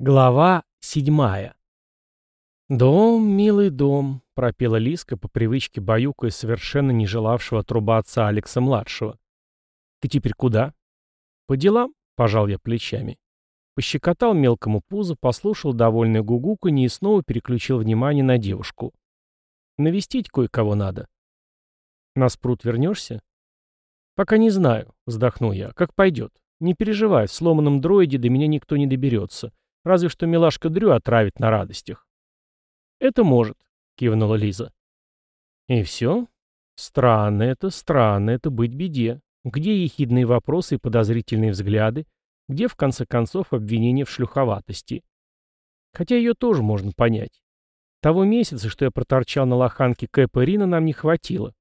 Глава седьмая. «Дом, милый дом», — пропела Лиска по привычке баюкая совершенно не желавшего отрубаться Алекса-младшего. «Ты теперь куда?» «По делам», — пожал я плечами. Пощекотал мелкому пузо, послушал довольное гугуканье и снова переключил внимание на девушку. «Навестить кое-кого надо». «На спрут вернешься?» «Пока не знаю», — вздохнул я. «Как пойдет. Не переживай, в сломанном дроиде до меня никто не доберется». Разве что милашка Дрю отравит на радостях. «Это может», — кивнула Лиза. «И все? Странно это, странно это быть беде. Где ехидные вопросы и подозрительные взгляды? Где, в конце концов, обвинение в шлюховатости? Хотя ее тоже можно понять. Того месяца, что я проторчал на лоханке Кэпа Рина, нам не хватило.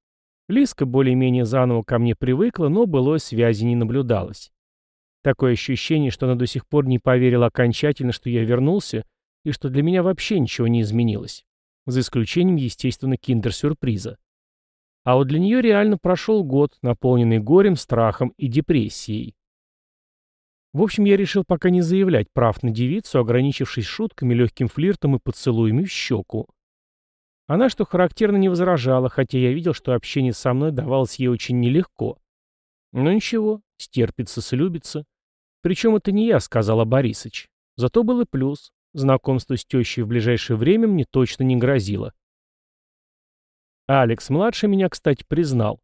Лиска более-менее заново ко мне привыкла, но былой связи не наблюдалось. Такое ощущение, что она до сих пор не поверила окончательно, что я вернулся, и что для меня вообще ничего не изменилось. За исключением, естественно, киндер-сюрприза. А вот для нее реально прошел год, наполненный горем, страхом и депрессией. В общем, я решил пока не заявлять прав на девицу, ограничившись шутками, легким флиртом и поцелуями в щеку. Она, что характерно, не возражала, хотя я видел, что общение со мной давалось ей очень нелегко. Но ничего, стерпится, слюбится. Причем это не я, сказала Борисыч. Зато был и плюс. Знакомство с тещей в ближайшее время мне точно не грозило. Алекс-младший меня, кстати, признал.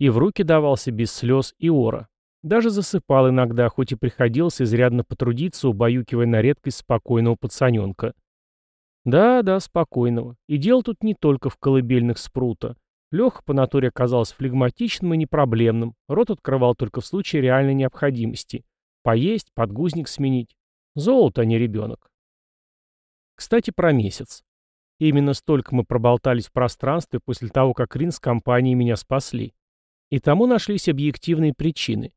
И в руки давался без слез и ора. Даже засыпал иногда, хоть и приходилось изрядно потрудиться, убаюкивая на редкость спокойного пацаненка. Да-да, спокойного. И дело тут не только в колыбельных спрута. Леха по натуре оказался флегматичным и непроблемным, рот открывал только в случае реальной необходимости. Поесть, подгузник сменить. Золото, а не ребенок. Кстати, про месяц. Именно столько мы проболтались в пространстве после того, как Рин с компанией меня спасли. И тому нашлись объективные причины.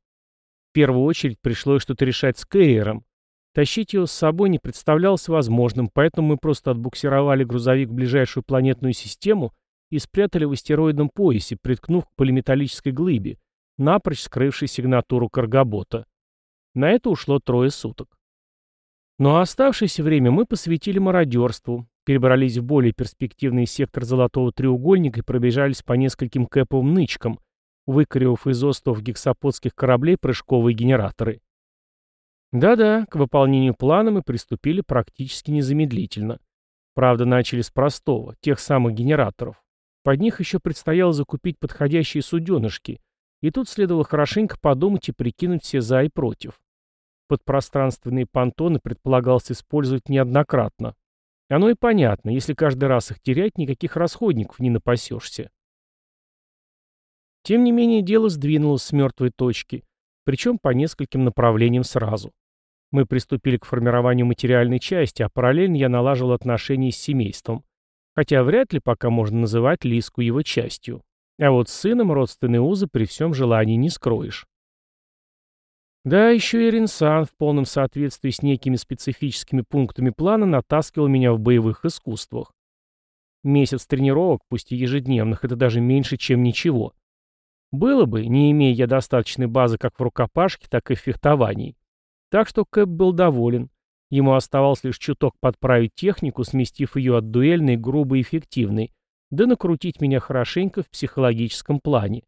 В первую очередь пришлось что-то решать с Кэрриером. Тащить его с собой не представлялось возможным, поэтому мы просто отбуксировали грузовик в ближайшую планетную систему и спрятали в астероидном поясе, приткнув к полиметаллической глыбе, напрочь скрывшей сигнатуру каргобота. На это ушло трое суток. Но оставшееся время мы посвятили мародерству, перебрались в более перспективный сектор Золотого треугольника и пробежались по нескольким кэповым нычкам, выкоревав из остов гексаподских кораблей прыжковые генераторы. Да-да, к выполнению плана мы приступили практически незамедлительно. Правда, начали с простого, тех самых генераторов. Под них еще предстояло закупить подходящие суденышки, и тут следовало хорошенько подумать и прикинуть все за и против. Подпространственные понтоны предполагалось использовать неоднократно. Оно и понятно, если каждый раз их терять, никаких расходников не напасешься. Тем не менее, дело сдвинулось с мертвой точки, причем по нескольким направлениям сразу. Мы приступили к формированию материальной части, а параллельно я налаживал отношения с семейством. Хотя вряд ли пока можно называть Лиску его частью. А вот с сыном родственные узы при всем желании не скроешь. Да, еще и Ринсан в полном соответствии с некими специфическими пунктами плана натаскивал меня в боевых искусствах. Месяц тренировок, пусть и ежедневных, это даже меньше, чем ничего. Было бы, не имея я достаточной базы как в рукопашке, так и в фехтовании. Так что Кэп был доволен. Ему оставалось лишь чуток подправить технику, сместив ее от дуэльной, грубой и эффективной, да накрутить меня хорошенько в психологическом плане,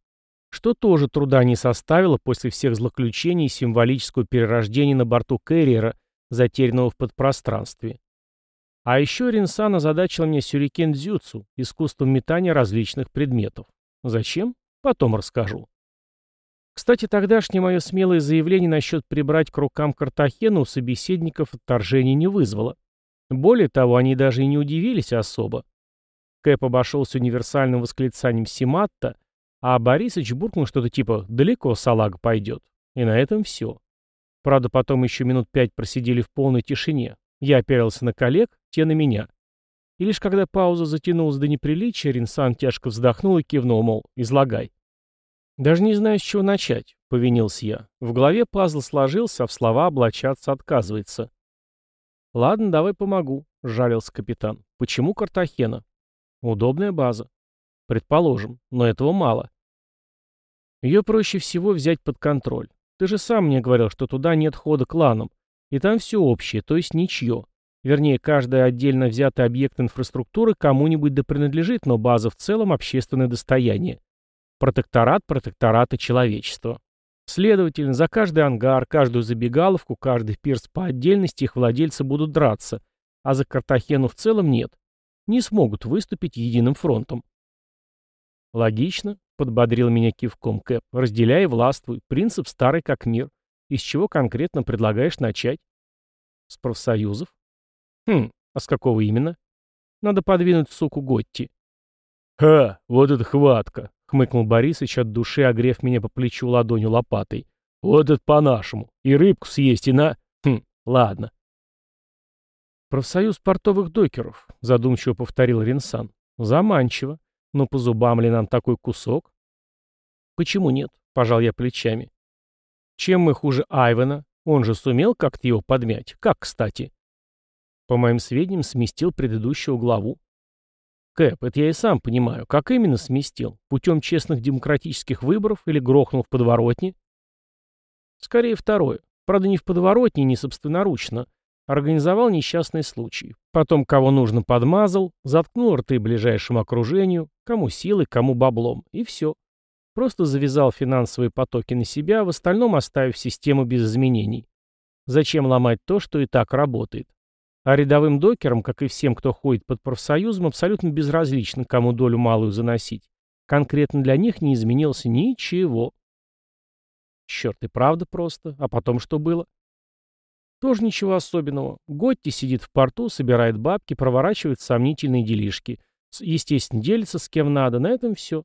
что тоже труда не составило после всех злоключений и символического перерождения на борту Кэрриера, затерянного в подпространстве. А еще Ринсан озадачил меня сюрикен дзюцу, искусством метания различных предметов. Зачем? Потом расскажу. Кстати, тогдашнее мое смелое заявление насчет прибрать к рукам Картахену у собеседников отторжения не вызвало. Более того, они даже и не удивились особо. Кэп обошелся универсальным восклицанием Симатта, а Борисыч буркнул что-то типа «далеко салага пойдет». И на этом все. Правда, потом еще минут пять просидели в полной тишине. Я оперился на коллег, те на меня. И лишь когда пауза затянулась до неприличия, Ринсан тяжко вздохнул и кивнул, мол, излагай. «Даже не знаю, с чего начать», — повинился я. В голове пазл сложился, а в слова облачаться отказывается. «Ладно, давай помогу», — жалился капитан. «Почему Картахена?» «Удобная база». «Предположим, но этого мало». «Ее проще всего взять под контроль. Ты же сам мне говорил, что туда нет хода кланам, И там все общее, то есть ничье. Вернее, каждый отдельно взятый объект инфраструктуры кому-нибудь да принадлежит, но база в целом общественное достояние. Протекторат протектората человечества. Следовательно, за каждый ангар, каждую забегаловку, каждый пирс по отдельности их владельцы будут драться, а за Картахену в целом нет. Не смогут выступить единым фронтом. Логично, подбодрил меня кивком Кэп. Разделяй и властвуй. Принцип старый как мир. Из чего конкретно предлагаешь начать? С профсоюзов? Хм, а с какого именно? Надо подвинуть суку Готти. Ха, вот это хватка, хмыкнул Борисыч от души, огрев меня по плечу ладонью лопатой. Вот это по-нашему. И рыбку съесть, и на... Хм, ладно. «Профсоюз портовых докеров», — задумчиво повторил Ринсан. «Заманчиво. Но по зубам ли нам такой кусок?» «Почему нет?» — пожал я плечами. «Чем мы хуже Айвена? Он же сумел как-то его подмять. Как, кстати?» По моим сведениям, сместил предыдущего главу. Кэп, это я и сам понимаю. Как именно сместил? Путем честных демократических выборов или грохнул в подворотне? Скорее второе. Правда, не в подворотне, не собственноручно. Организовал несчастный случай. Потом кого нужно подмазал, заткнул рты ближайшему окружению, кому силой, кому баблом. И все. Просто завязал финансовые потоки на себя, в остальном оставив систему без изменений. Зачем ломать то, что и так работает? А рядовым докерам, как и всем, кто ходит под профсоюзом, абсолютно безразлично, кому долю малую заносить. Конкретно для них не изменилось ничего. Черт, и правда просто. А потом что было? Тоже ничего особенного. Готти сидит в порту, собирает бабки, проворачивает сомнительные делишки. Естественно, делится с кем надо, на этом все.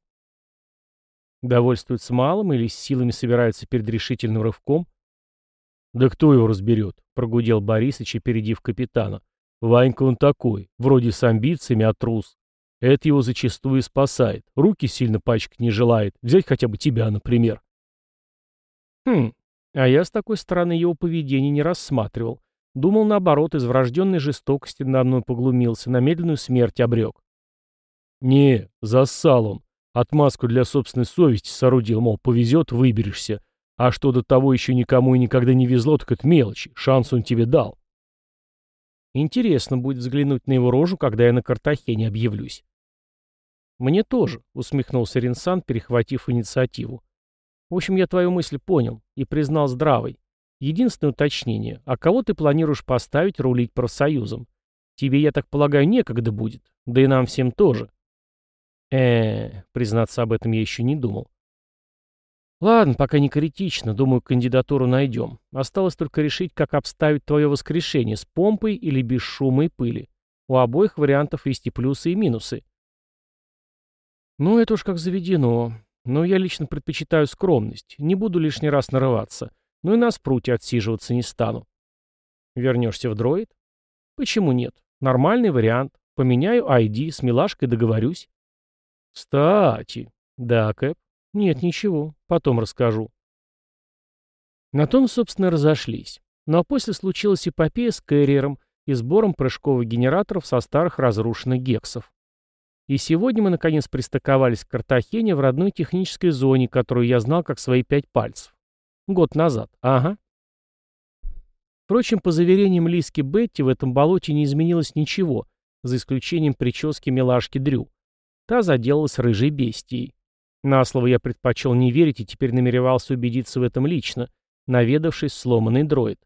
Довольствуется малым или с силами собирается перед решительным рывком? «Да кто его разберет?» — прогудел Борисыч, опередив капитана. «Ванька он такой, вроде с амбициями, а трус. Это его зачастую спасает. Руки сильно пачкать не желает. Взять хотя бы тебя, например». «Хм, а я с такой стороны его поведения не рассматривал. Думал, наоборот, из врожденной жестокости на мной поглумился, на медленную смерть обрек. «Не, зассал он. Отмазку для собственной совести соорудил, мол, повезет, выберешься. А что до того еще никому и никогда не везло, так это мелочи. Шанс он тебе дал». Интересно будет взглянуть на его рожу, когда я на Картахене объявлюсь. «Мне тоже», — усмехнулся Ринсан, перехватив инициативу. В общем, я твою мысль понял и признал здравой. Единственное уточнение. А кого ты планируешь поставить рулить профсоюзом? Тебе, я так полагаю, некогда будет. Да и нам всем тоже. э признаться об этом я еще не думал. Ладно, пока не критично. Думаю, кандидатуру найдем. Осталось только решить, как обставить твое воскрешение, с помпой или без шума и пыли. У обоих вариантов есть и плюсы, и минусы. Ну, это уж как заведено. Но я лично предпочитаю скромность, не буду лишний раз нарываться, но и на спруте отсиживаться не стану. Вернешься в дроид? Почему нет? Нормальный вариант. Поменяю ID, с милашкой договорюсь. Кстати. Да, Кэп. Нет, ничего. Потом расскажу. На том, собственно, разошлись. Ну а после случилась эпопея с Кэрриером и сбором прыжковых генераторов со старых разрушенных гексов. И сегодня мы наконец пристыковались к Картахене в родной технической зоне, которую я знал как свои пять пальцев. Год назад. Ага. Впрочем, по заверениям Лиски Бетти, в этом болоте не изменилось ничего, за исключением прически милашки Дрю. Та заделалась рыжей бестией. На слово я предпочел не верить и теперь намеревался убедиться в этом лично, наведавшись сломанный дроид.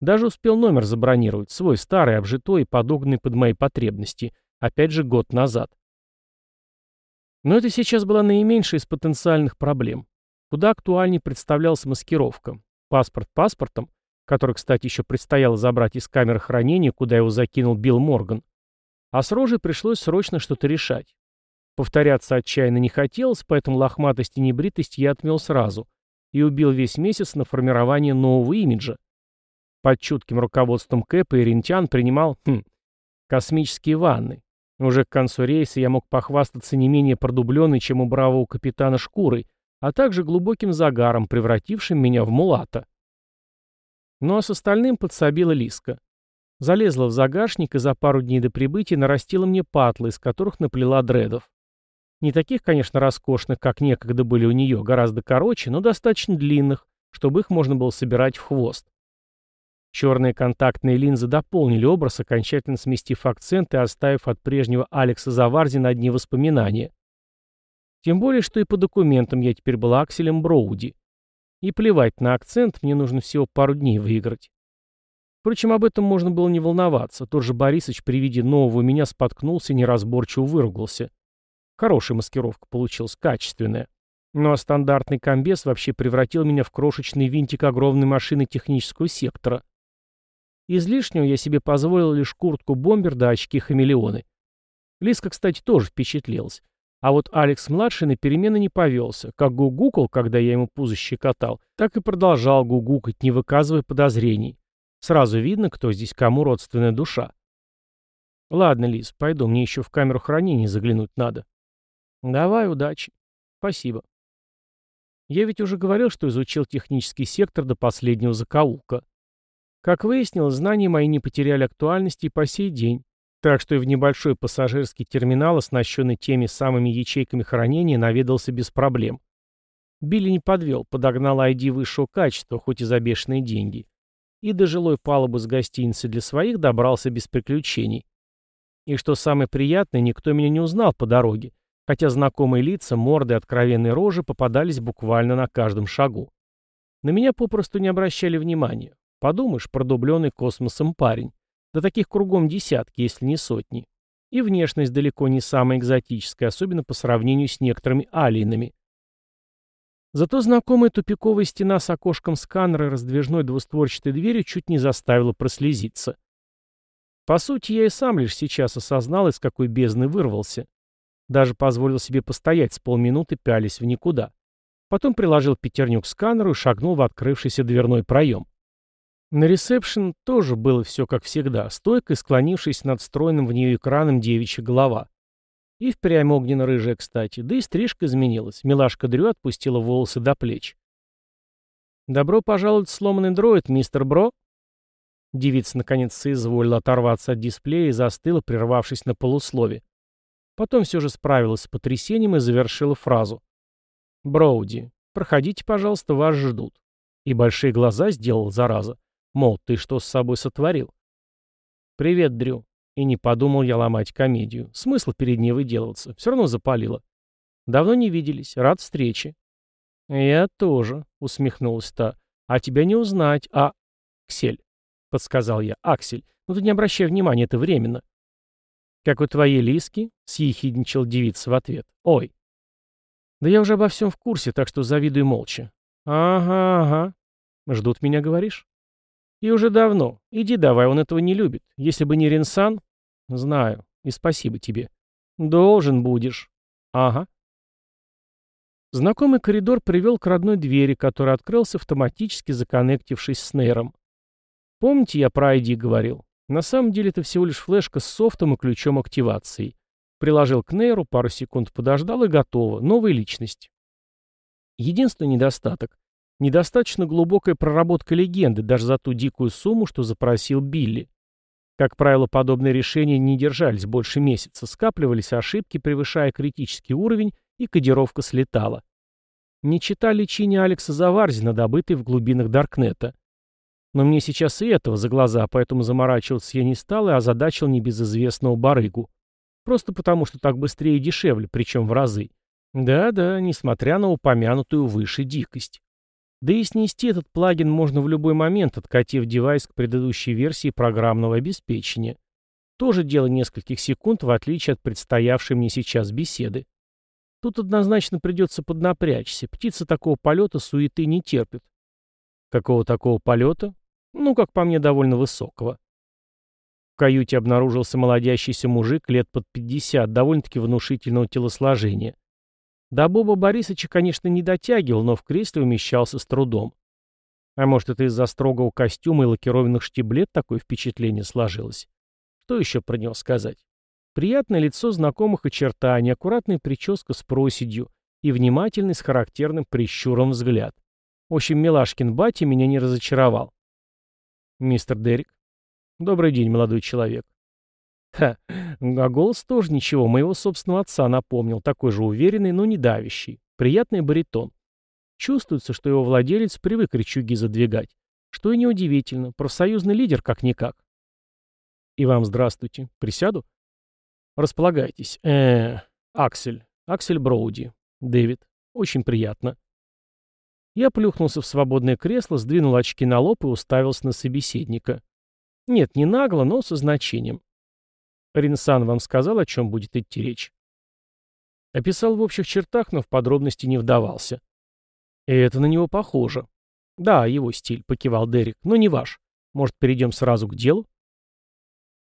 Даже успел номер забронировать, свой старый, обжитой и подогнанный под мои потребности, опять же год назад. Но это сейчас была наименьшая из потенциальных проблем. Куда актуальнее представлялась маскировка. Паспорт паспортом, который, кстати, еще предстояло забрать из камеры хранения, куда его закинул Билл Морган. А с рожей пришлось срочно что-то решать. Повторяться отчаянно не хотелось, поэтому лохматость и небритость я отмел сразу и убил весь месяц на формирование нового имиджа. Под чутким руководством Кэпа и Рентян принимал хм, космические ванны, уже к концу рейса я мог похвастаться не менее продубленной, чем у бравого капитана шкурой, а также глубоким загаром, превратившим меня в мулата. Ну а с остальным подсобила Лиска. Залезла в загашник и за пару дней до прибытия нарастила мне патлы, из которых наплела дредов. Не таких, конечно, роскошных, как некогда были у нее, гораздо короче, но достаточно длинных, чтобы их можно было собирать в хвост. Черные контактные линзы дополнили образ, окончательно сместив акцент и оставив от прежнего Алекса Заварзина одни воспоминания. Тем более, что и по документам я теперь был Акселем Броуди. И плевать на акцент, мне нужно всего пару дней выиграть. Впрочем, об этом можно было не волноваться. Тот же Борисыч при виде нового меня споткнулся и неразборчиво выругался. Хорошая маскировка получилась, качественная. Ну а стандартный комбез вообще превратил меня в крошечный винтик огромной машины технического сектора. Излишнего я себе позволил лишь куртку-бомбер да очки-хамелеоны. Лиска, кстати, тоже впечатлилась. А вот Алекс-младший на перемены не повелся. Как гугукал, когда я ему пузо щекотал, так и продолжал гугукать, не выказывая подозрений. Сразу видно, кто здесь кому родственная душа. Ладно, Лиз, пойду, мне еще в камеру хранения заглянуть надо. Давай, удачи. Спасибо. Я ведь уже говорил, что изучил технический сектор до последнего закоулка. Как выяснилось, знания мои не потеряли актуальности и по сей день. Так что и в небольшой пассажирский терминал, оснащенный теми самыми ячейками хранения, наведался без проблем. Билли не подвел, подогнал ID высшего качества, хоть и за бешеные деньги и до жилой палубы с гостиницы для своих добрался без приключений. И что самое приятное, никто меня не узнал по дороге, хотя знакомые лица, морды откровенные рожи попадались буквально на каждом шагу. На меня попросту не обращали внимания. Подумаешь, продубленный космосом парень. Да таких кругом десятки, если не сотни. И внешность далеко не самая экзотическая, особенно по сравнению с некоторыми алиенами. Зато знакомая тупиковая стена с окошком сканера и раздвижной двустворчатой дверью чуть не заставила прослезиться. По сути, я и сам лишь сейчас осознал, из какой бездны вырвался. Даже позволил себе постоять с полминуты, пялись в никуда. Потом приложил пятерню к сканеру и шагнул в открывшийся дверной проем. На ресепшн тоже было все как всегда, стойко склонившись над встроенным в нее экраном девичья голова. И впрямь огненно-рыжая, кстати. Да и стрижка изменилась. Милашка Дрю отпустила волосы до плеч. «Добро пожаловать сломанный дроид, мистер Бро!» Девица наконец соизволила оторваться от дисплея и застыла, прервавшись на полуслове. Потом все же справилась с потрясением и завершила фразу. «Броуди, проходите, пожалуйста, вас ждут». И большие глаза сделал зараза. Мол, ты что с собой сотворил? «Привет, Дрю. И не подумал я ломать комедию. Смысл перед ней выделываться. Все равно запалило. Давно не виделись. Рад встрече. Я тоже, усмехнулась та. А тебя не узнать. А... Ксель, подсказал я. Аксель. Ну ты не обращай внимания, это временно. Как у твоей Лиски, съехидничал девица в ответ. Ой. Да я уже обо всем в курсе, так что завидуй молча. Ага, ага. Ждут меня, говоришь? И уже давно. Иди давай, он этого не любит. Если бы не Ренсан... Знаю. И спасибо тебе. Должен будешь. Ага. Знакомый коридор привел к родной двери, который открылся автоматически законнектившись с нейром. Помните, я про ID говорил? На самом деле это всего лишь флешка с софтом и ключом активации. Приложил к нейру, пару секунд подождал и готово. Новая личность. Единственный недостаток. Недостаточно глубокая проработка легенды, даже за ту дикую сумму, что запросил Билли. Как правило, подобные решения не держались больше месяца, скапливались ошибки, превышая критический уровень, и кодировка слетала. Не читали лечение Алекса Заварзина, добытой в глубинах Даркнета. Но мне сейчас и этого за глаза, поэтому заморачиваться я не стал и озадачил небезызвестного барыгу. Просто потому, что так быстрее и дешевле, причем в разы. Да-да, несмотря на упомянутую выше дикость. Да и снести этот плагин можно в любой момент, откатив девайс к предыдущей версии программного обеспечения. Тоже дело нескольких секунд, в отличие от предстоявшей мне сейчас беседы. Тут однозначно придется поднапрячься. Птица такого полета суеты не терпит. Какого такого полета? Ну, как по мне, довольно высокого. В каюте обнаружился молодящийся мужик лет под 50, довольно-таки внушительного телосложения. До Боба Борисовича, конечно, не дотягивал, но в кресле умещался с трудом. А может, это из-за строгого костюма и лакированных штиблет такое впечатление сложилось? Что еще про него сказать? Приятное лицо знакомых очертаний, аккуратная прическа с проседью и внимательный с характерным прищуром взгляд. В общем, Милашкин батя меня не разочаровал. Мистер Дерек. Добрый день, молодой человек. Ха, а голос тоже ничего, моего собственного отца напомнил, такой же уверенный, но не давящий. Приятный баритон. Чувствуется, что его владелец привык рычаги задвигать. Что и неудивительно, профсоюзный лидер как-никак. И вам здравствуйте. Присяду? Располагайтесь. -э Аксель. Аксель Броуди. Дэвид. Очень приятно. Я плюхнулся в свободное кресло, сдвинул очки на лоб и уставился на собеседника. Нет, не нагло, но со значением. Ринсан вам сказал, о чем будет идти речь? Описал в общих чертах, но в подробности не вдавался. Это на него похоже. Да, его стиль, покивал Дерек, но не ваш. Может, перейдем сразу к делу?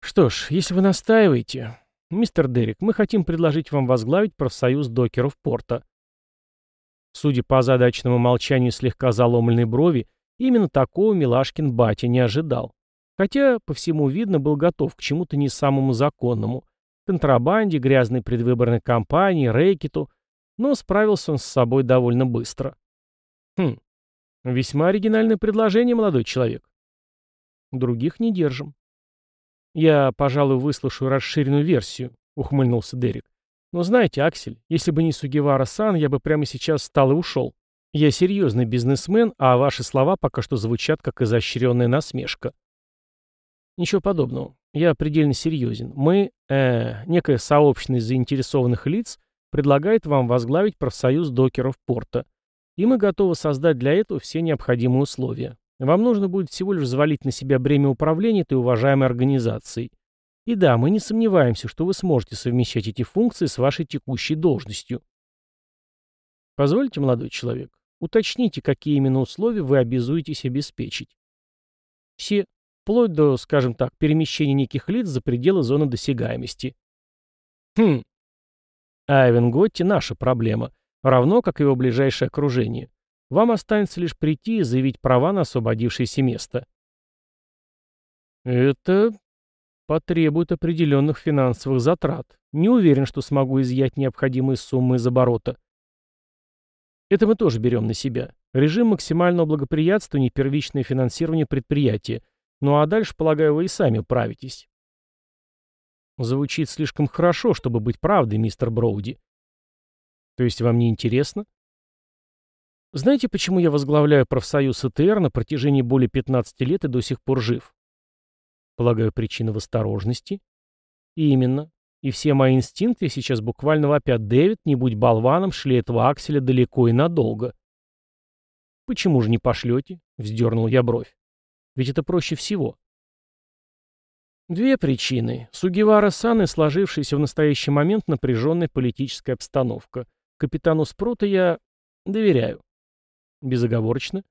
Что ж, если вы настаиваете... Мистер Дерек, мы хотим предложить вам возглавить профсоюз докеров порта. Судя по задачному молчанию слегка заломленной брови, именно такого Милашкин батя не ожидал. Хотя, по всему видно, был готов к чему-то не самому законному. Контрабанде, грязной предвыборной кампании, рэкету. Но справился он с собой довольно быстро. Хм, весьма оригинальное предложение, молодой человек. Других не держим. Я, пожалуй, выслушаю расширенную версию, ухмыльнулся Дерек. Но знаете, Аксель, если бы не Сугивара-сан, я бы прямо сейчас встал и ушел. Я серьезный бизнесмен, а ваши слова пока что звучат как изощренная насмешка. Ничего подобного. Я предельно серьезен. Мы, э, некая сообщность заинтересованных лиц, предлагает вам возглавить профсоюз докеров порта. И мы готовы создать для этого все необходимые условия. Вам нужно будет всего лишь взвалить на себя бремя управления этой уважаемой организацией. И да, мы не сомневаемся, что вы сможете совмещать эти функции с вашей текущей должностью. Позвольте, молодой человек, уточните, какие именно условия вы обязуетесь обеспечить. Все, вплоть до, скажем так, перемещения неких лиц за пределы зоны досягаемости. Хм. Айвен Готти – наша проблема, равно как и его ближайшее окружение. Вам останется лишь прийти и заявить права на освободившееся место. Это потребует определенных финансовых затрат. Не уверен, что смогу изъять необходимые суммы из оборота. Это мы тоже берем на себя. Режим максимального благоприятствования и первичное финансирование предприятия. Ну а дальше, полагаю, вы и сами управитесь. Звучит слишком хорошо, чтобы быть правдой, мистер Броуди. То есть вам не интересно? Знаете, почему я возглавляю профсоюз ЭТР на протяжении более 15 лет и до сих пор жив? Полагаю, причина в осторожности? Именно. И все мои инстинкты сейчас буквально вопят «Дэвид, не будь болваном, шли этого акселя далеко и надолго». «Почему же не пошлете?» — вздернул я бровь. «Ведь это проще всего». Две причины. Сугивара-сан и сложившаяся в настоящий момент напряженная политическая обстановка. Капитану Спрута я доверяю. Безоговорочно?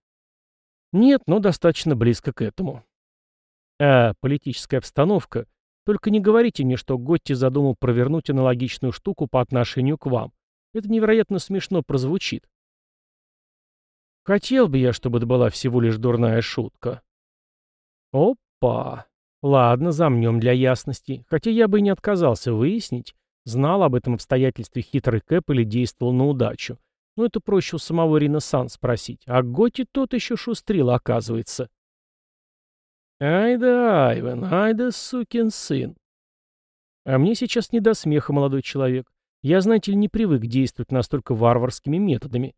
Нет, но достаточно близко к этому. А политическая обстановка? Только не говорите мне, что Готти задумал провернуть аналогичную штуку по отношению к вам. Это невероятно смешно прозвучит. Хотел бы я, чтобы это была всего лишь дурная шутка. Опа. Ладно, замнем для ясности. Хотя я бы и не отказался выяснить, знал об этом обстоятельстве хитрый Кэп или действовал на удачу. Но это проще у самого Ринессан спросить. А Готи тот еще шустрил, оказывается. Ай да, Айвен, ай да сукин сын. А мне сейчас не до смеха, молодой человек. Я, знаете ли, не привык действовать настолько варварскими методами.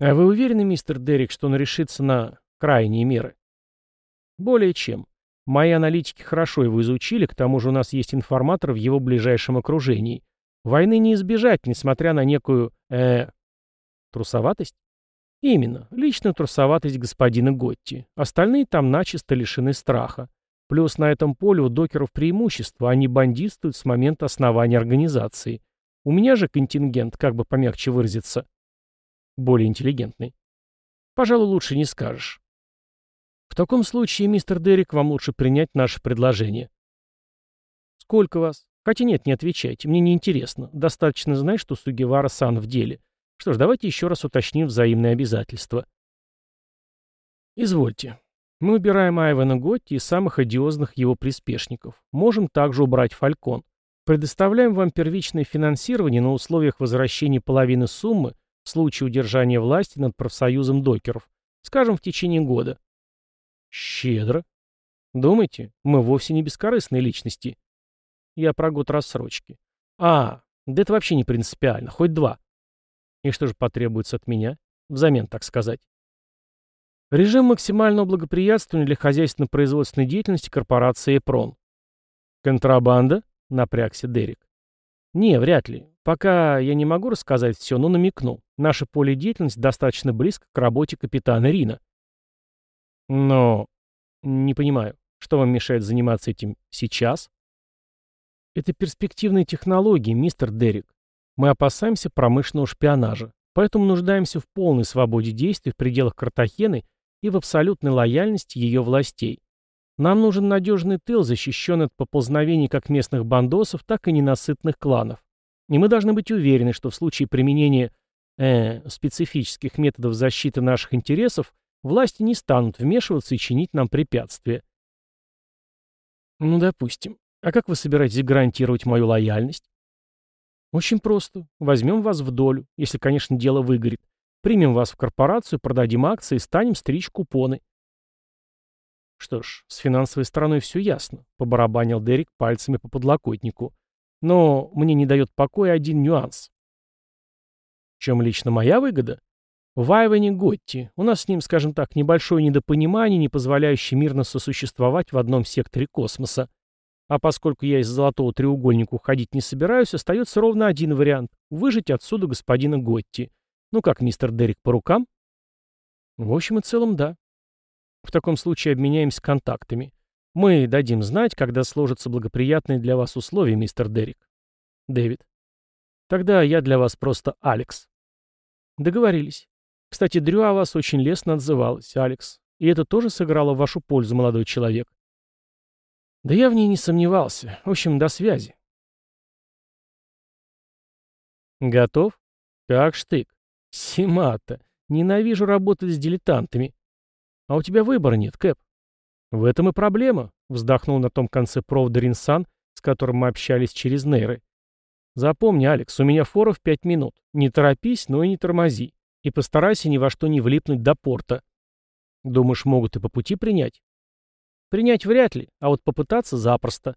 А вы уверены, мистер Дерек, что он решится на крайние меры? Более чем. Мои аналитики хорошо его изучили, к тому же у нас есть информатор в его ближайшем окружении. Войны не избежать, несмотря на некую, э, трусоватость? Именно, личную трусоватость господина Готти. Остальные там начисто лишены страха. Плюс на этом поле у докеров преимущество, они бандитствуют с момента основания организации. У меня же контингент, как бы помягче выразиться, более интеллигентный. Пожалуй, лучше не скажешь. В таком случае, мистер Дерек, вам лучше принять наше предложение. Сколько вас? Хотя нет, не отвечайте, мне не интересно. Достаточно знать, что Сугивара-сан в деле. Что ж, давайте еще раз уточним взаимные обязательства. Извольте. Мы убираем Айвана Готти и самых одиозных его приспешников. Можем также убрать Фалькон. Предоставляем вам первичное финансирование на условиях возвращения половины суммы в случае удержания власти над профсоюзом докеров. Скажем, в течение года. Щедро. Думаете, мы вовсе не бескорыстные личности. Я про год рассрочки. А, да это вообще не принципиально, хоть два. И что же потребуется от меня? Взамен, так сказать. Режим максимального благоприятствования для хозяйственно-производственной деятельности корпорации «Эпрон». «Контрабанда?» — напрягся Дерек. «Не, вряд ли. Пока я не могу рассказать все, но намекну. Наше поле деятельности достаточно близко к работе капитана Рина». «Но...» «Не понимаю, что вам мешает заниматься этим сейчас?» «Это перспективные технологии, мистер Дерек. Мы опасаемся промышленного шпионажа, поэтому нуждаемся в полной свободе действий в пределах Картахены и в абсолютной лояльности ее властей. Нам нужен надежный тыл, защищенный от поползновений как местных бандосов, так и ненасытных кланов. И мы должны быть уверены, что в случае применения э, специфических методов защиты наших интересов власти не станут вмешиваться и чинить нам препятствия. Ну, допустим. А как вы собираетесь гарантировать мою лояльность? Очень просто. Возьмем вас в долю, если, конечно, дело выгорит. Примем вас в корпорацию, продадим акции и станем стричь купоны. Что ж, с финансовой стороной все ясно, побарабанил Дерек пальцами по подлокотнику. Но мне не дает покоя один нюанс. В чем лично моя выгода? В Айване Готти. У нас с ним, скажем так, небольшое недопонимание, не позволяющее мирно сосуществовать в одном секторе космоса. А поскольку я из золотого треугольника уходить не собираюсь, остается ровно один вариант — выжить отсюда господина Готти. Ну как, мистер Дерек, по рукам? В общем и целом, да. В таком случае обменяемся контактами. Мы дадим знать, когда сложатся благоприятные для вас условия, мистер Дерек. Дэвид. Тогда я для вас просто Алекс. Договорились. Кстати, Дрю о вас очень лестно отзывалась, Алекс. И это тоже сыграло в вашу пользу, молодой человек. Да я в ней не сомневался. В общем, до связи. Готов? Как штык. Симата. Ненавижу работать с дилетантами. А у тебя выбора нет, Кэп. В этом и проблема, вздохнул на том конце провода Ринсан, с которым мы общались через нейры. Запомни, Алекс, у меня фора в пять минут. Не торопись, но и не тормози. И постарайся ни во что не влипнуть до порта. Думаешь, могут и по пути принять? Принять вряд ли, а вот попытаться запросто.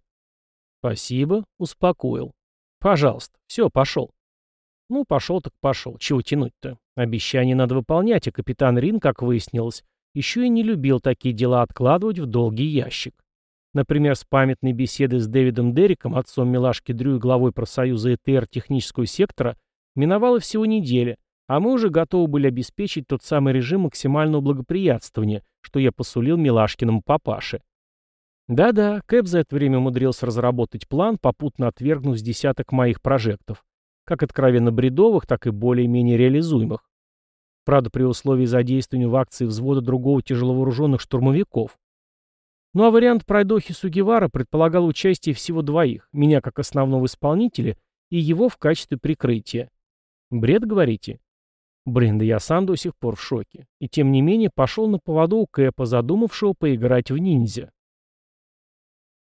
Спасибо, успокоил. Пожалуйста, все, пошел. Ну, пошел так пошел. Чего тянуть-то? Обещание надо выполнять, а капитан Рин, как выяснилось, еще и не любил такие дела откладывать в долгий ящик. Например, с памятной беседы с Дэвидом Дерриком, отцом Милашки Дрю и главой профсоюза ЭТР технического сектора, миновала всего неделя, а мы уже готовы были обеспечить тот самый режим максимального благоприятствования, что я посулил Милашкиному папаше. Да-да, Кэп за это время умудрился разработать план, попутно отвергнув с десяток моих прожектов как откровенно бредовых, так и более-менее реализуемых. Правда, при условии задействования в акции взвода другого тяжеловооруженных штурмовиков. Ну а вариант пройдохи Сугивара предполагал участие всего двоих, меня как основного исполнителя и его в качестве прикрытия. Бред, говорите? Блин, да я сам до сих пор в шоке. И тем не менее пошел на поводу у Кэпа, задумавшего поиграть в ниндзя.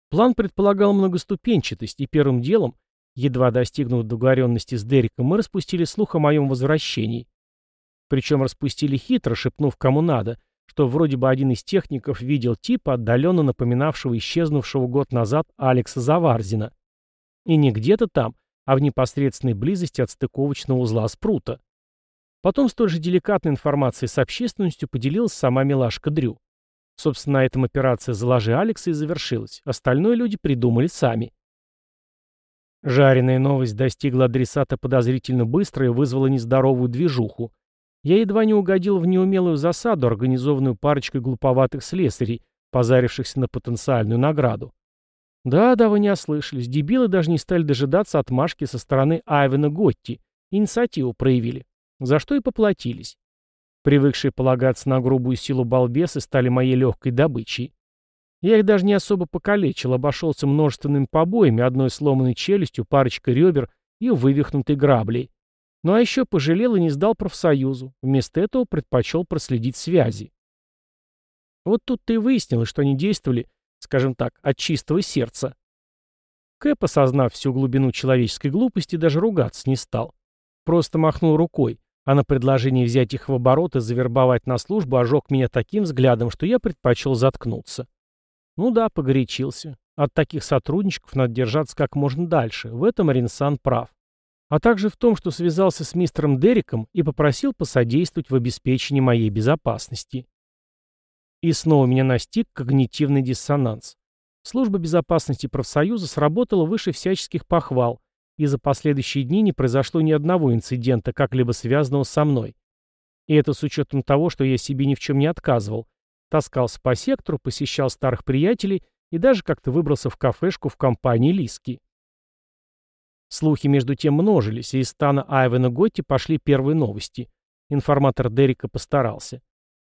План предполагал многоступенчатость, и первым делом Едва достигнув договоренности с Дериком, мы распустили слух о моем возвращении. Причем распустили хитро, шепнув кому надо, что вроде бы один из техников видел типа, отдаленно напоминавшего исчезнувшего год назад Алекса Заварзина. И не где-то там, а в непосредственной близости от стыковочного узла Спрута. Потом столь же деликатной информацией с общественностью поделилась сама милашка Дрю. Собственно, на этом операция «Заложи Алекса» и завершилась. Остальное люди придумали сами. Жареная новость достигла адресата подозрительно быстро и вызвала нездоровую движуху. Я едва не угодил в неумелую засаду, организованную парочкой глуповатых слесарей, позарившихся на потенциальную награду. Да-да, вы не ослышались. Дебилы даже не стали дожидаться отмашки со стороны Айвена Готти. Инициативу проявили. За что и поплатились. Привыкшие полагаться на грубую силу балбесы стали моей легкой добычей. Я их даже не особо покалечил, обошелся множественными побоями, одной сломанной челюстью, парочкой ребер и вывихнутой граблей. Ну а еще пожалел и не сдал профсоюзу. Вместо этого предпочел проследить связи. Вот тут-то и выяснилось, что они действовали, скажем так, от чистого сердца. Кэп, осознав всю глубину человеческой глупости, даже ругаться не стал. Просто махнул рукой, а на предложение взять их в оборот и завербовать на службу ожег меня таким взглядом, что я предпочел заткнуться. Ну да, погорячился. От таких сотрудничков надо держаться как можно дальше. В этом Ринсан прав. А также в том, что связался с мистером Дериком и попросил посодействовать в обеспечении моей безопасности. И снова меня настиг когнитивный диссонанс. Служба безопасности профсоюза сработала выше всяческих похвал, и за последующие дни не произошло ни одного инцидента, как-либо связанного со мной. И это с учетом того, что я себе ни в чем не отказывал. Таскался по сектору, посещал старых приятелей и даже как-то выбрался в кафешку в компании Лиски. Слухи между тем множились, и из стана Айвена Готти пошли первые новости. Информатор Дерека постарался.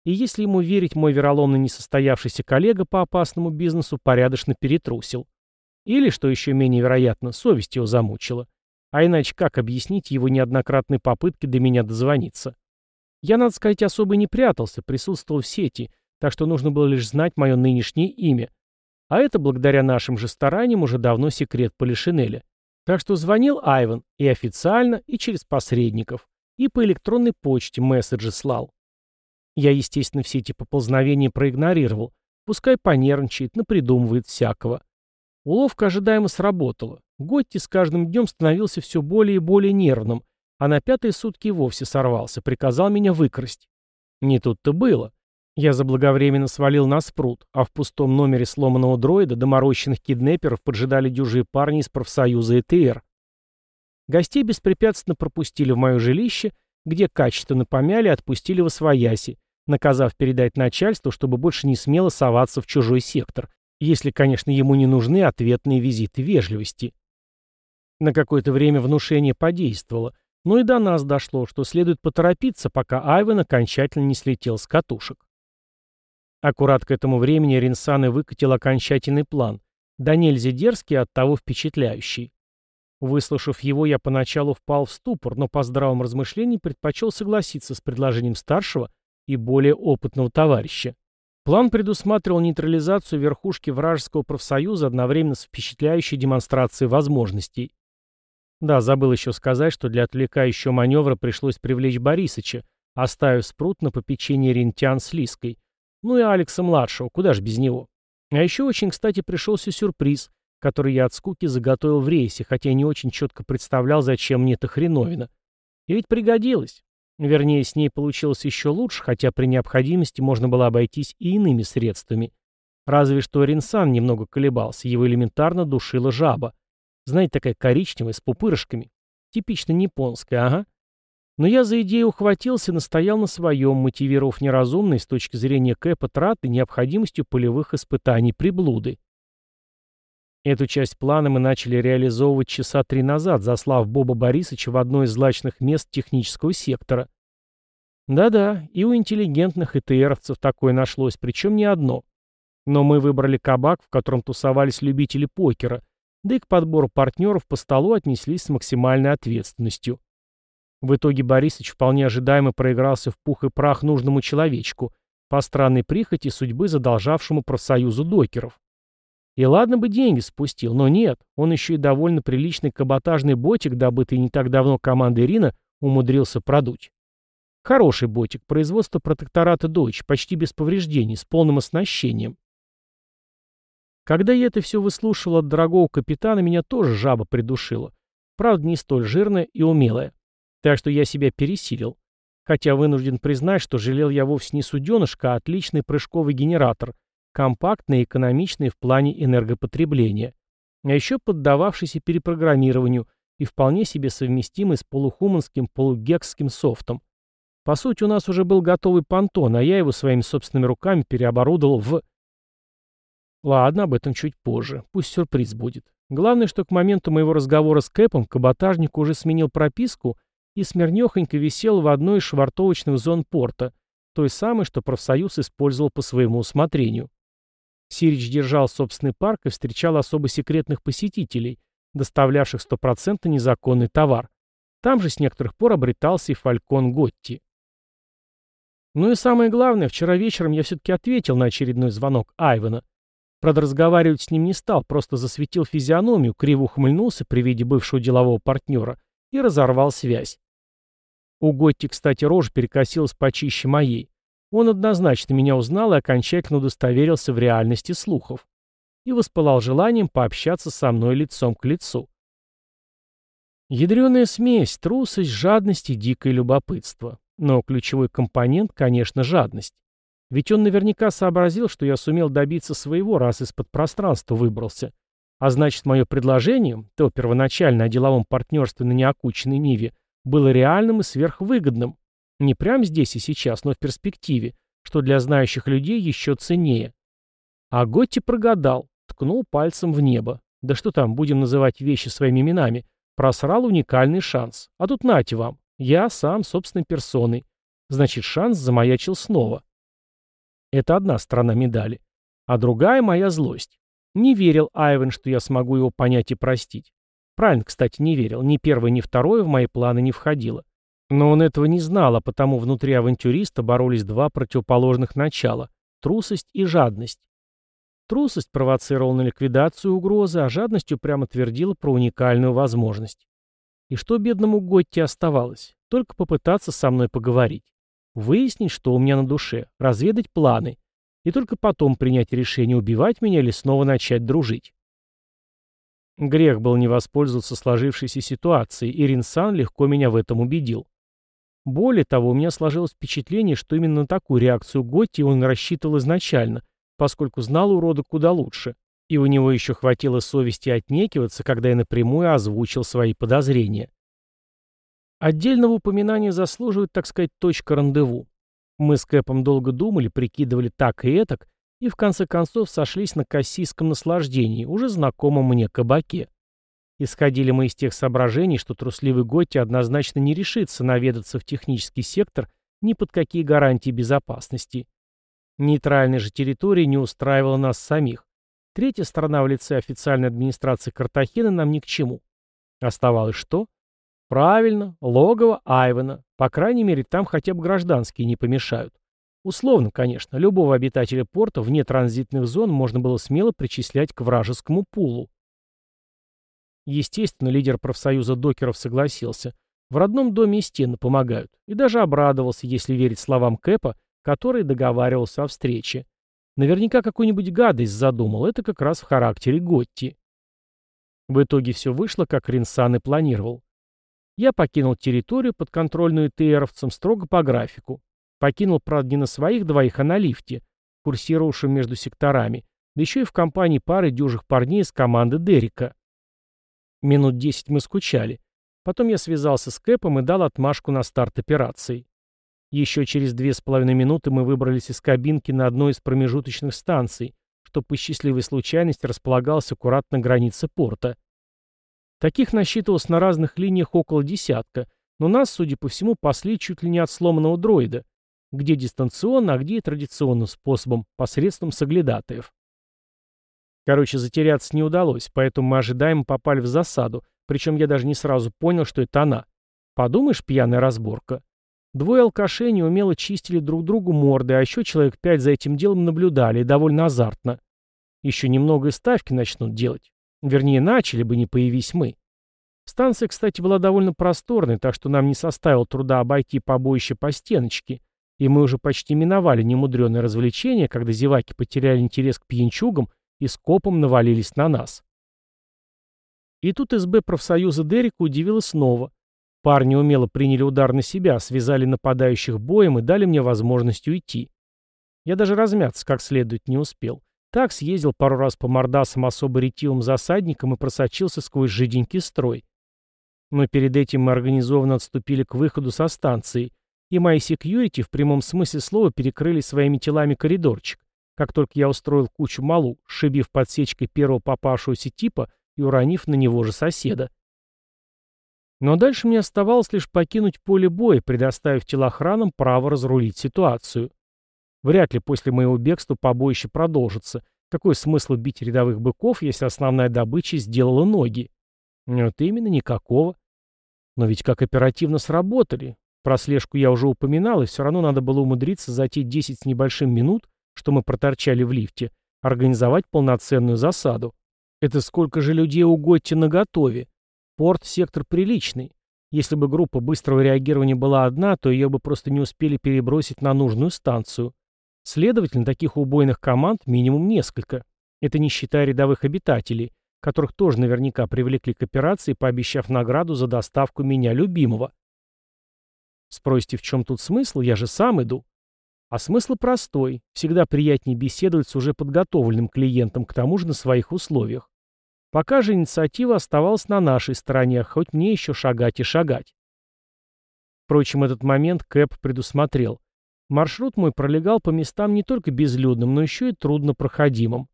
И если ему верить, мой вероломно несостоявшийся коллега по опасному бизнесу порядочно перетрусил. Или, что еще менее вероятно, совесть его замучила. А иначе как объяснить его неоднократные попытки до меня дозвониться? Я, надо сказать, особо не прятался, присутствовал в сети, так что нужно было лишь знать мое нынешнее имя. А это, благодаря нашим же стараниям, уже давно секрет Полишинеля. Так что звонил Айван и официально, и через посредников, и по электронной почте месседжи слал. Я, естественно, все эти поползновения проигнорировал. Пускай понервничает, напридумывает всякого. Уловка ожидаемо сработала. Готти с каждым днем становился все более и более нервным, а на пятые сутки вовсе сорвался, приказал меня выкрасть. Не тут-то было. Я заблаговременно свалил на спрут, а в пустом номере сломанного дроида доморощенных киднеперов поджидали дюжие парни из профсоюза ЭТР. Гостей беспрепятственно пропустили в мое жилище, где качественно помяли и отпустили в освояси, наказав передать начальству, чтобы больше не смело соваться в чужой сектор, если, конечно, ему не нужны ответные визиты вежливости. На какое-то время внушение подействовало, но и до нас дошло, что следует поторопиться, пока Айвен окончательно не слетел с катушек. Аккурат к этому времени Ринсан и выкатил окончательный план, да нельзя дерзкий, а оттого впечатляющий. Выслушав его, я поначалу впал в ступор, но по здравом размышлении предпочел согласиться с предложением старшего и более опытного товарища. План предусматривал нейтрализацию верхушки вражеского профсоюза одновременно с впечатляющей демонстрацией возможностей. Да, забыл еще сказать, что для отвлекающего маневра пришлось привлечь Борисыча, оставив спрут на попечение рентян с Лиской. Ну и Алекса-младшего, куда ж без него. А еще очень, кстати, пришелся сюрприз — который я от скуки заготовил в рейсе, хотя не очень четко представлял, зачем мне эта хреновина. И ведь пригодилось. Вернее, с ней получилось еще лучше, хотя при необходимости можно было обойтись и иными средствами. Разве что Ринсан немного колебался, его элементарно душила жаба. Знаете, такая коричневая, с пупырышками. Типично японская, ага. Но я за идею ухватился и настоял на своем, мотивировав неразумной с точки зрения Кэпа траты необходимостью полевых испытаний приблуды. Эту часть плана мы начали реализовывать часа три назад, заслав Боба Борисовича в одно из злачных мест технического сектора. Да-да, и у интеллигентных ИТРовцев такое нашлось, причем не одно. Но мы выбрали кабак, в котором тусовались любители покера, да и к подбору партнеров по столу отнеслись с максимальной ответственностью. В итоге Борисович вполне ожидаемо проигрался в пух и прах нужному человечку, по странной прихоти судьбы задолжавшему профсоюзу докеров. И ладно бы деньги спустил, но нет, он еще и довольно приличный каботажный ботик, добытый не так давно командой Рина, умудрился продуть. Хороший ботик, производство протектората Deutsch, почти без повреждений, с полным оснащением. Когда я это все выслушивал от дорогого капитана, меня тоже жаба придушила. Правда, не столь жирная и умелая. Так что я себя пересилил. Хотя вынужден признать, что жалел я вовсе не суденышко, а отличный прыжковый генератор, компактный и экономичный в плане энергопотребления, а еще поддававшийся перепрограммированию и вполне себе совместимый с полухуманским полугекским софтом. По сути, у нас уже был готовый понтон, а я его своими собственными руками переоборудовал в... Ладно, об этом чуть позже. Пусть сюрприз будет. Главное, что к моменту моего разговора с Кэпом каботажник уже сменил прописку и смирнёхонько висел в одной из швартовочных зон порта, той самой, что профсоюз использовал по своему усмотрению. Сирич держал собственный парк и встречал особо секретных посетителей, доставлявших стопроцентно незаконный товар. Там же с некоторых пор обретался и Фалькон Готти. Ну и самое главное, вчера вечером я все-таки ответил на очередной звонок Айвена. Правда, разговаривать с ним не стал, просто засветил физиономию, криво ухмыльнулся при виде бывшего делового партнера и разорвал связь. У Готти, кстати, рожа перекосилась почище моей. Он однозначно меня узнал и окончательно удостоверился в реальности слухов. И воспылал желанием пообщаться со мной лицом к лицу. Ядреная смесь, трусость, жадность и дикое любопытство. Но ключевой компонент, конечно, жадность. Ведь он наверняка сообразил, что я сумел добиться своего, раз из-под пространства выбрался. А значит, мое предложение, то первоначально о деловом партнерстве на неокученной Ниве, было реальным и сверхвыгодным. Не прямо здесь и сейчас, но в перспективе, что для знающих людей еще ценнее. А Готти прогадал, ткнул пальцем в небо. Да что там, будем называть вещи своими именами. Просрал уникальный шанс. А тут нате вам. Я сам собственной персоной. Значит, шанс замаячил снова. Это одна сторона медали. А другая — моя злость. Не верил Айвен, что я смогу его понять и простить. Правильно, кстати, не верил. Ни первое, ни второе в мои планы не входило. Но он этого не знал, а потому внутри авантюриста боролись два противоположных начала — трусость и жадность. Трусость провоцировала на ликвидацию угрозы, а жадностью прямо твердила про уникальную возможность. И что бедному Готти оставалось? Только попытаться со мной поговорить. Выяснить, что у меня на душе, разведать планы. И только потом принять решение, убивать меня или снова начать дружить. Грех был не воспользоваться сложившейся ситуацией, и Ринсан легко меня в этом убедил. Более того, у меня сложилось впечатление, что именно на такую реакцию Готти он рассчитывал изначально, поскольку знал урода куда лучше, и у него еще хватило совести отнекиваться, когда я напрямую озвучил свои подозрения. Отдельного упоминания заслуживает, так сказать, точка рандеву. Мы с Кэпом долго думали, прикидывали так и этак, и в конце концов сошлись на кассийском наслаждении, уже знакомом мне кабаке. Исходили мы из тех соображений, что трусливый Готти однозначно не решится наведаться в технический сектор ни под какие гарантии безопасности. Нейтральная же территория не устраивала нас самих. Третья сторона в лице официальной администрации Картахена нам ни к чему. Оставалось что? Правильно, логово Айвена. По крайней мере, там хотя бы гражданские не помешают. Условно, конечно, любого обитателя порта вне транзитных зон можно было смело причислять к вражескому пулу. Естественно, лидер профсоюза докеров согласился. В родном доме и стены помогают. И даже обрадовался, если верить словам Кэпа, который договаривался о встрече. Наверняка какую-нибудь гадость задумал, это как раз в характере Готти. В итоге все вышло, как Ринсан и планировал. Я покинул территорию, подконтрольную ТРовцам, строго по графику. Покинул, правда, не на своих двоих, а на лифте, курсировавшем между секторами, да еще и в компании пары дюжих парней из команды Дерека. Минут десять мы скучали. Потом я связался с Кэпом и дал отмашку на старт операции. Еще через две с половиной минуты мы выбрались из кабинки на одной из промежуточных станций, что по счастливой случайности располагалась аккуратно на границе порта. Таких насчитывалось на разных линиях около десятка, но нас, судя по всему, пасли чуть ли не от сломанного дроида, где дистанционно, а где и традиционным способом, посредством соглядатаев. Короче, затеряться не удалось, поэтому мы ожидаемо попали в засаду, причем я даже не сразу понял, что это она. Подумаешь, пьяная разборка. Двое алкашей неумело чистили друг другу морды, а еще человек пять за этим делом наблюдали, довольно азартно. Еще немного и ставки начнут делать. Вернее, начали бы, не появись мы. Станция, кстати, была довольно просторной, так что нам не составило труда обойти побоище по стеночке, и мы уже почти миновали немудреное развлечение, когда зеваки потеряли интерес к пьянчугам и скопом навалились на нас. И тут СБ профсоюза Дерека удивилась снова. Парни умело приняли удар на себя, связали нападающих боем и дали мне возможность уйти. Я даже размяться как следует не успел. Так съездил пару раз по мордасам особо ретивым засадникам и просочился сквозь жиденький строй. Но перед этим мы организованно отступили к выходу со станции, и мои секьюрити в прямом смысле слова перекрыли своими телами коридорчик, как только я устроил кучу малу, шибив подсечкой первого попавшегося типа и уронив на него же соседа. Но дальше мне оставалось лишь покинуть поле боя, предоставив телохранам право разрулить ситуацию. Вряд ли после моего бегства побоище продолжится. Какой смысл бить рядовых быков, если основная добыча сделала ноги? Вот именно, никакого. Но ведь как оперативно сработали. Про слежку я уже упоминал, и все равно надо было умудриться за те 10 с небольшим минут, что мы проторчали в лифте, организовать полноценную засаду. Это сколько же людей у Готти наготове? Порт-сектор приличный. Если бы группа быстрого реагирования была одна, то ее бы просто не успели перебросить на нужную станцию. Следовательно, таких убойных команд минимум несколько. Это не считая рядовых обитателей, которых тоже наверняка привлекли к операции, пообещав награду за доставку меня любимого. Спросите, в чем тут смысл? Я же сам иду. А смысл простой. Всегда приятнее беседовать с уже подготовленным клиентом, к тому же на своих условиях. Пока же инициатива оставалась на нашей стороне, хоть мне еще шагать и шагать. Впрочем, этот момент Кэп предусмотрел. Маршрут мой пролегал по местам не только безлюдным, но еще и труднопроходимым.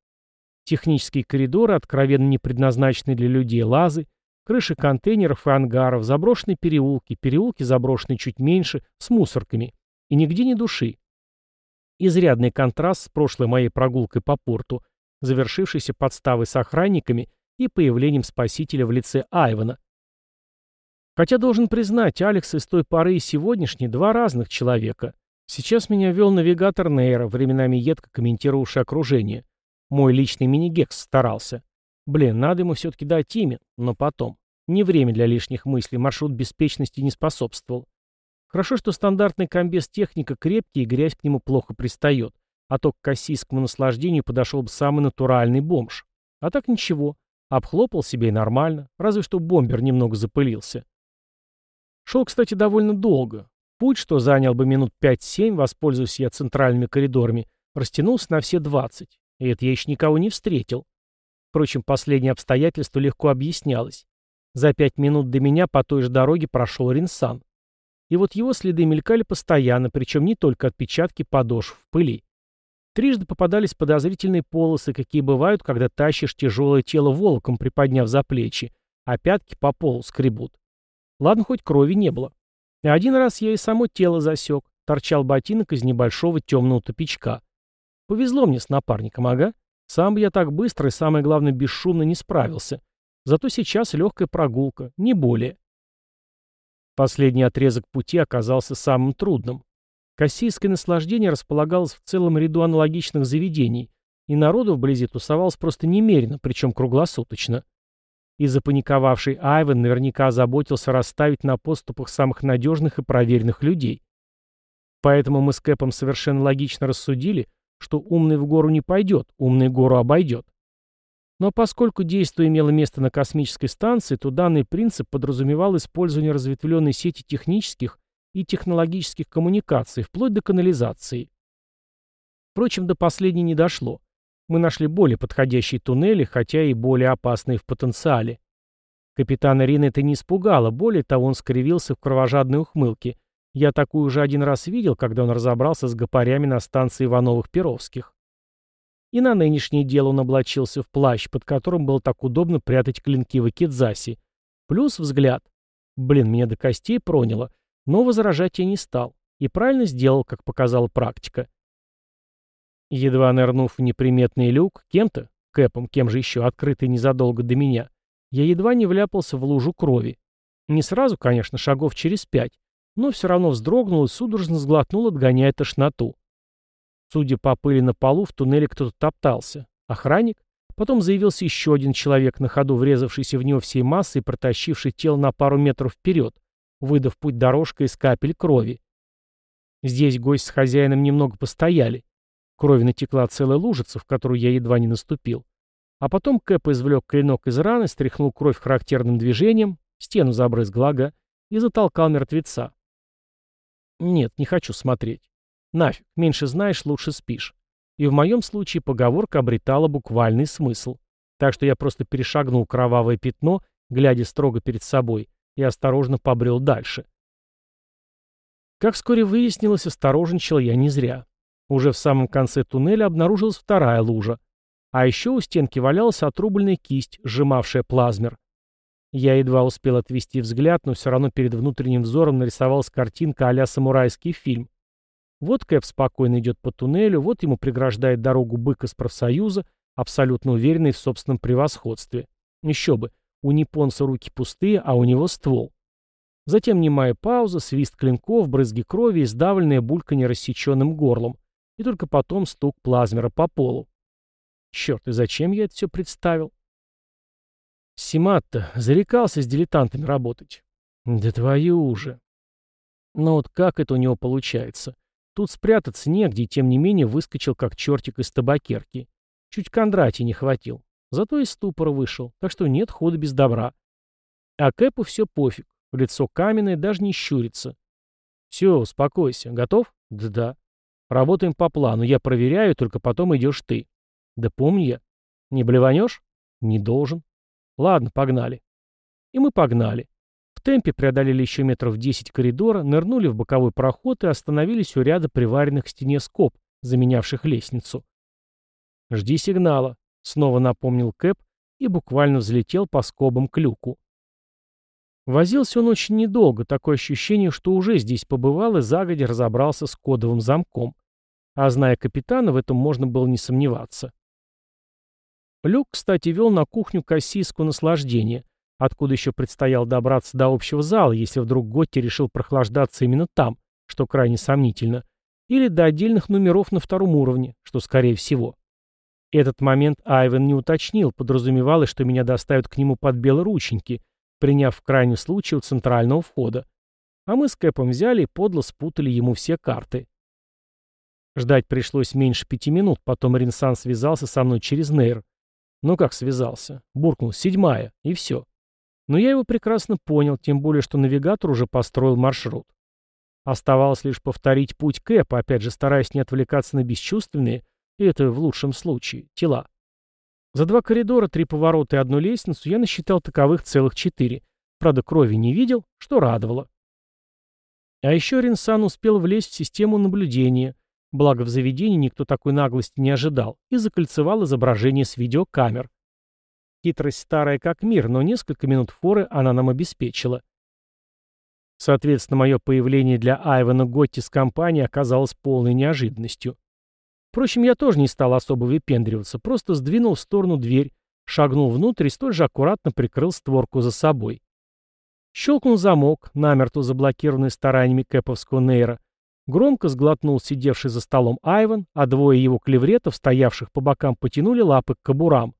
Технические коридоры, откровенно не предназначенные для людей лазы, крыши контейнеров и ангаров, заброшенные переулки, переулки заброшенные чуть меньше, с мусорками. И нигде ни души. Изрядный контраст с прошлой моей прогулкой по порту, завершившейся подставой с охранниками и появлением спасителя в лице Айвана. Хотя должен признать, Алекс из той поры и сегодняшней два разных человека. Сейчас меня вел навигатор Нейра, временами едко комментировавший окружение. Мой личный мини-гекс старался. Блин, надо ему все-таки дать имя, но потом. Не время для лишних мыслей, маршрут беспечности не способствовал. Хорошо, что стандартный комбез техника крепкий и грязь к нему плохо пристает, а то к кассийскому наслаждению подошел бы самый натуральный бомж. А так ничего, обхлопал себе и нормально, разве что бомбер немного запылился. Шел, кстати, довольно долго. Путь, что занял бы минут 5-7, воспользуясь я центральными коридорами, растянулся на все 20. И это я еще никого не встретил. Впрочем, последнее обстоятельство легко объяснялось. За пять минут до меня по той же дороге прошел Ринсан. И вот его следы мелькали постоянно, причем не только отпечатки подошв в пыли. Трижды попадались подозрительные полосы, какие бывают, когда тащишь тяжелое тело волоком, приподняв за плечи, а пятки по полу скребут. Ладно, хоть крови не было. И один раз я и само тело засек. Торчал ботинок из небольшого темного тупичка. Повезло мне с напарником, ага. Сам бы я так быстро и, самое главное, бесшумно не справился. Зато сейчас легкая прогулка, не более. Последний отрезок пути оказался самым трудным. Кассийское наслаждение располагалось в целом ряду аналогичных заведений, и народу вблизи тусовалось просто немерено, причем круглосуточно. И запаниковавший Айвен наверняка озаботился расставить на поступах самых надежных и проверенных людей. Поэтому мы с Кэпом совершенно логично рассудили, что умный в гору не пойдет, умный гору обойдет. Но поскольку действие имело место на космической станции, то данный принцип подразумевал использование разветвленной сети технических и технологических коммуникаций, вплоть до канализации. Впрочем, до последней не дошло. Мы нашли более подходящие туннели, хотя и более опасные в потенциале. Капитана Рина это не испугало, более того, он скривился в кровожадной ухмылке. Я такую уже один раз видел, когда он разобрался с гопарями на станции Ивановых-Перовских. И на нынешнее дело он облачился в плащ, под которым было так удобно прятать клинки в Экидзаси. Плюс взгляд. Блин, меня до костей проняло, но возражать я не стал. И правильно сделал, как показала практика. Едва нырнув в неприметный люк, кем-то, Кэпом, кем же еще, открытый незадолго до меня, я едва не вляпался в лужу крови. Не сразу, конечно, шагов через пять, но все равно вздрогнул и судорожно сглотнул, отгоняя тошноту. Судя по пыли на полу, в туннеле кто-то топтался. Охранник? Потом заявился еще один человек, на ходу врезавшийся в него всей массой и протащивший тело на пару метров вперед, выдав путь дорожкой из капель крови. Здесь гость с хозяином немного постояли. Крови натекла целая лужица, в которую я едва не наступил. А потом Кэп извлек клинок из раны, стряхнул кровь характерным движением, стену забрызгал ага, и затолкал мертвеца. Нет, не хочу смотреть. Нафиг, меньше знаешь, лучше спишь. И в моем случае поговорка обретала буквальный смысл. Так что я просто перешагнул кровавое пятно, глядя строго перед собой, и осторожно побрел дальше. Как вскоре выяснилось, осторожничал я не зря. Уже в самом конце туннеля обнаружилась вторая лужа. А еще у стенки валялась отрубленная кисть, сжимавшая плазмер. Я едва успел отвести взгляд, но все равно перед внутренним взором нарисовалась картинка а самурайский фильм. Вот Кэп спокойно идет по туннелю, вот ему преграждает дорогу бык из профсоюза, абсолютно уверенный в собственном превосходстве. Еще бы, у японца руки пустые, а у него ствол. Затем немая пауза, свист клинков, брызги крови и сдавленное бульканье рассеченным горлом и только потом стук плазмера по полу. Черт, и зачем я это все представил? Симатта зарекался с дилетантами работать. Да твою же. Но вот как это у него получается? Тут спрятаться негде, и тем не менее выскочил как чертик из табакерки. Чуть Кондратий не хватил. Зато из ступора вышел, так что нет хода без добра. А Кэпу все пофиг. Лицо каменное, даже не щурится. Все, успокойся. Готов? Да-да. Работаем по плану. Я проверяю, только потом идешь ты. Да помню я. Не блеванешь? Не должен. Ладно, погнали. И мы погнали. Темпе преодолели еще метров десять коридора, нырнули в боковой проход и остановились у ряда приваренных к стене скоб, заменявших лестницу. «Жди сигнала», — снова напомнил Кэп и буквально взлетел по скобам к люку. Возился он очень недолго, такое ощущение, что уже здесь побывал и загодя разобрался с кодовым замком. А зная капитана, в этом можно было не сомневаться. Люк, кстати, вел на кухню кассийского наслаждения, откуда еще предстояло добраться до общего зала, если вдруг Готти решил прохлаждаться именно там, что крайне сомнительно, или до отдельных номеров на втором уровне, что скорее всего. Этот момент Айвен не уточнил, подразумевалось, что меня доставят к нему под белорученьки, приняв в крайнем случае у центрального входа. А мы с Кэпом взяли и подло спутали ему все карты. Ждать пришлось меньше пяти минут, потом Ринсан связался со мной через Нейр. Ну как связался? Буркнул «седьмая» и все. Но я его прекрасно понял, тем более, что навигатор уже построил маршрут. Оставалось лишь повторить путь Кэпа, опять же стараясь не отвлекаться на бесчувственные, и это в лучшем случае, тела. За два коридора, три поворота и одну лестницу я насчитал таковых целых четыре. Правда, крови не видел, что радовало. А еще Ринсан успел влезть в систему наблюдения, благо в заведении никто такой наглости не ожидал, и закольцевал изображение с видеокамер. Хитрость старая как мир, но несколько минут форы она нам обеспечила. Соответственно, мое появление для Айвана Готти с компанией оказалось полной неожиданностью. Впрочем, я тоже не стал особо выпендриваться, просто сдвинул в сторону дверь, шагнул внутрь и столь же аккуратно прикрыл створку за собой. Щелкнул замок, намертво заблокированный стараниями кэповского нейра. Громко сглотнул сидевший за столом Айван, а двое его клевретов, стоявших по бокам, потянули лапы к кобурам.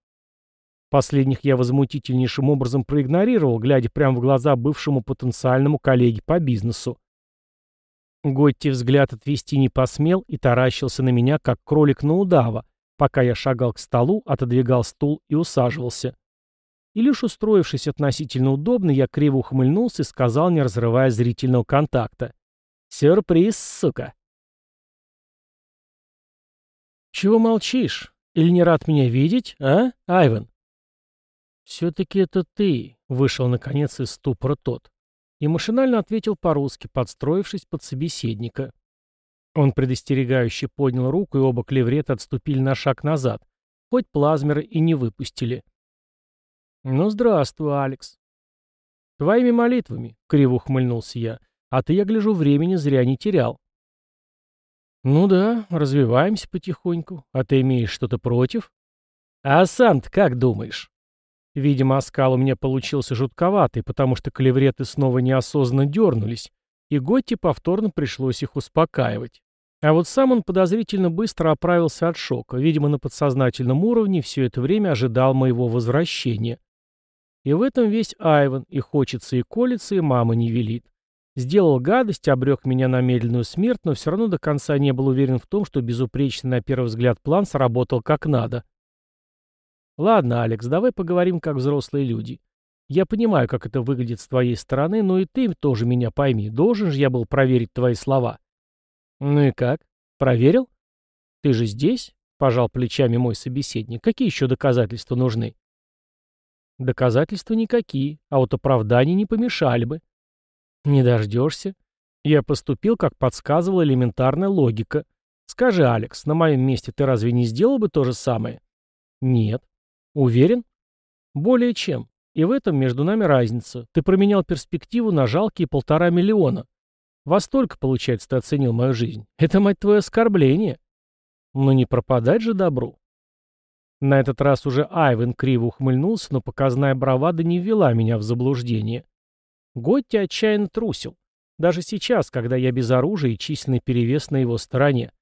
Последних я возмутительнейшим образом проигнорировал, глядя прямо в глаза бывшему потенциальному коллеге по бизнесу. Готти взгляд отвести не посмел и таращился на меня, как кролик на удава, пока я шагал к столу, отодвигал стул и усаживался. И лишь устроившись относительно удобно, я криво ухмыльнулся и сказал, не разрывая зрительного контакта. «Сюрприз, сука!» «Чего молчишь? Или не рад меня видеть, а, Айвен?» «Все-таки это ты», — вышел наконец из ступора тот и машинально ответил по-русски, подстроившись под собеседника. Он предостерегающе поднял руку, и оба клеврета отступили на шаг назад, хоть плазмеры и не выпустили. «Ну, здравствуй, Алекс». «Твоими молитвами», — криво ухмыльнулся я, — «а ты, я гляжу, времени зря не терял». «Ну да, развиваемся потихоньку. А ты имеешь что-то против?» «А сам как думаешь?» Видимо, оскал у меня получился жутковатый, потому что клевреты снова неосознанно дернулись, и Готти повторно пришлось их успокаивать. А вот сам он подозрительно быстро оправился от шока, видимо, на подсознательном уровне все это время ожидал моего возвращения. И в этом весь Айван, и хочется, и колется, и мама не велит. Сделал гадость, обрек меня на медленную смерть, но все равно до конца не был уверен в том, что безупречный на первый взгляд план сработал как надо. Ладно, Алекс, давай поговорим как взрослые люди. Я понимаю, как это выглядит с твоей стороны, но и ты тоже меня пойми. Должен же я был проверить твои слова. Ну и как? Проверил? Ты же здесь? Пожал плечами мой собеседник. Какие еще доказательства нужны? Доказательства никакие, а вот оправдания не помешали бы. Не дождешься. Я поступил, как подсказывала элементарная логика. Скажи, Алекс, на моем месте ты разве не сделал бы то же самое? Нет. Уверен? Более чем. И в этом между нами разница. Ты променял перспективу на жалкие полтора миллиона. Во столько, получается, ты оценил мою жизнь. Это, мать твою, оскорбление. Но не пропадать же добру. На этот раз уже Айвен криво ухмыльнулся, но показная бравада не ввела меня в заблуждение. Готти отчаянно трусил. Даже сейчас, когда я без оружия и численный перевес на его стороне.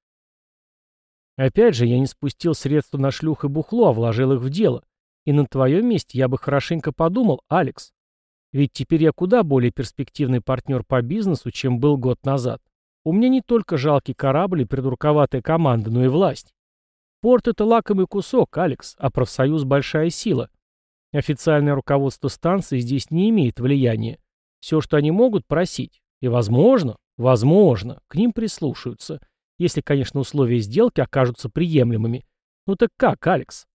Опять же, я не спустил средства на шлюх и бухло, а вложил их в дело. И на твоем месте я бы хорошенько подумал, Алекс. Ведь теперь я куда более перспективный партнер по бизнесу, чем был год назад. У меня не только жалкий корабль и придурковатая команда, но и власть. Порт — это лакомый кусок, Алекс, а профсоюз — большая сила. Официальное руководство станции здесь не имеет влияния. Все, что они могут, просить. И возможно, возможно, к ним прислушаются. Если, конечно, условия сделки окажутся приемлемыми. Ну так как, Алекс?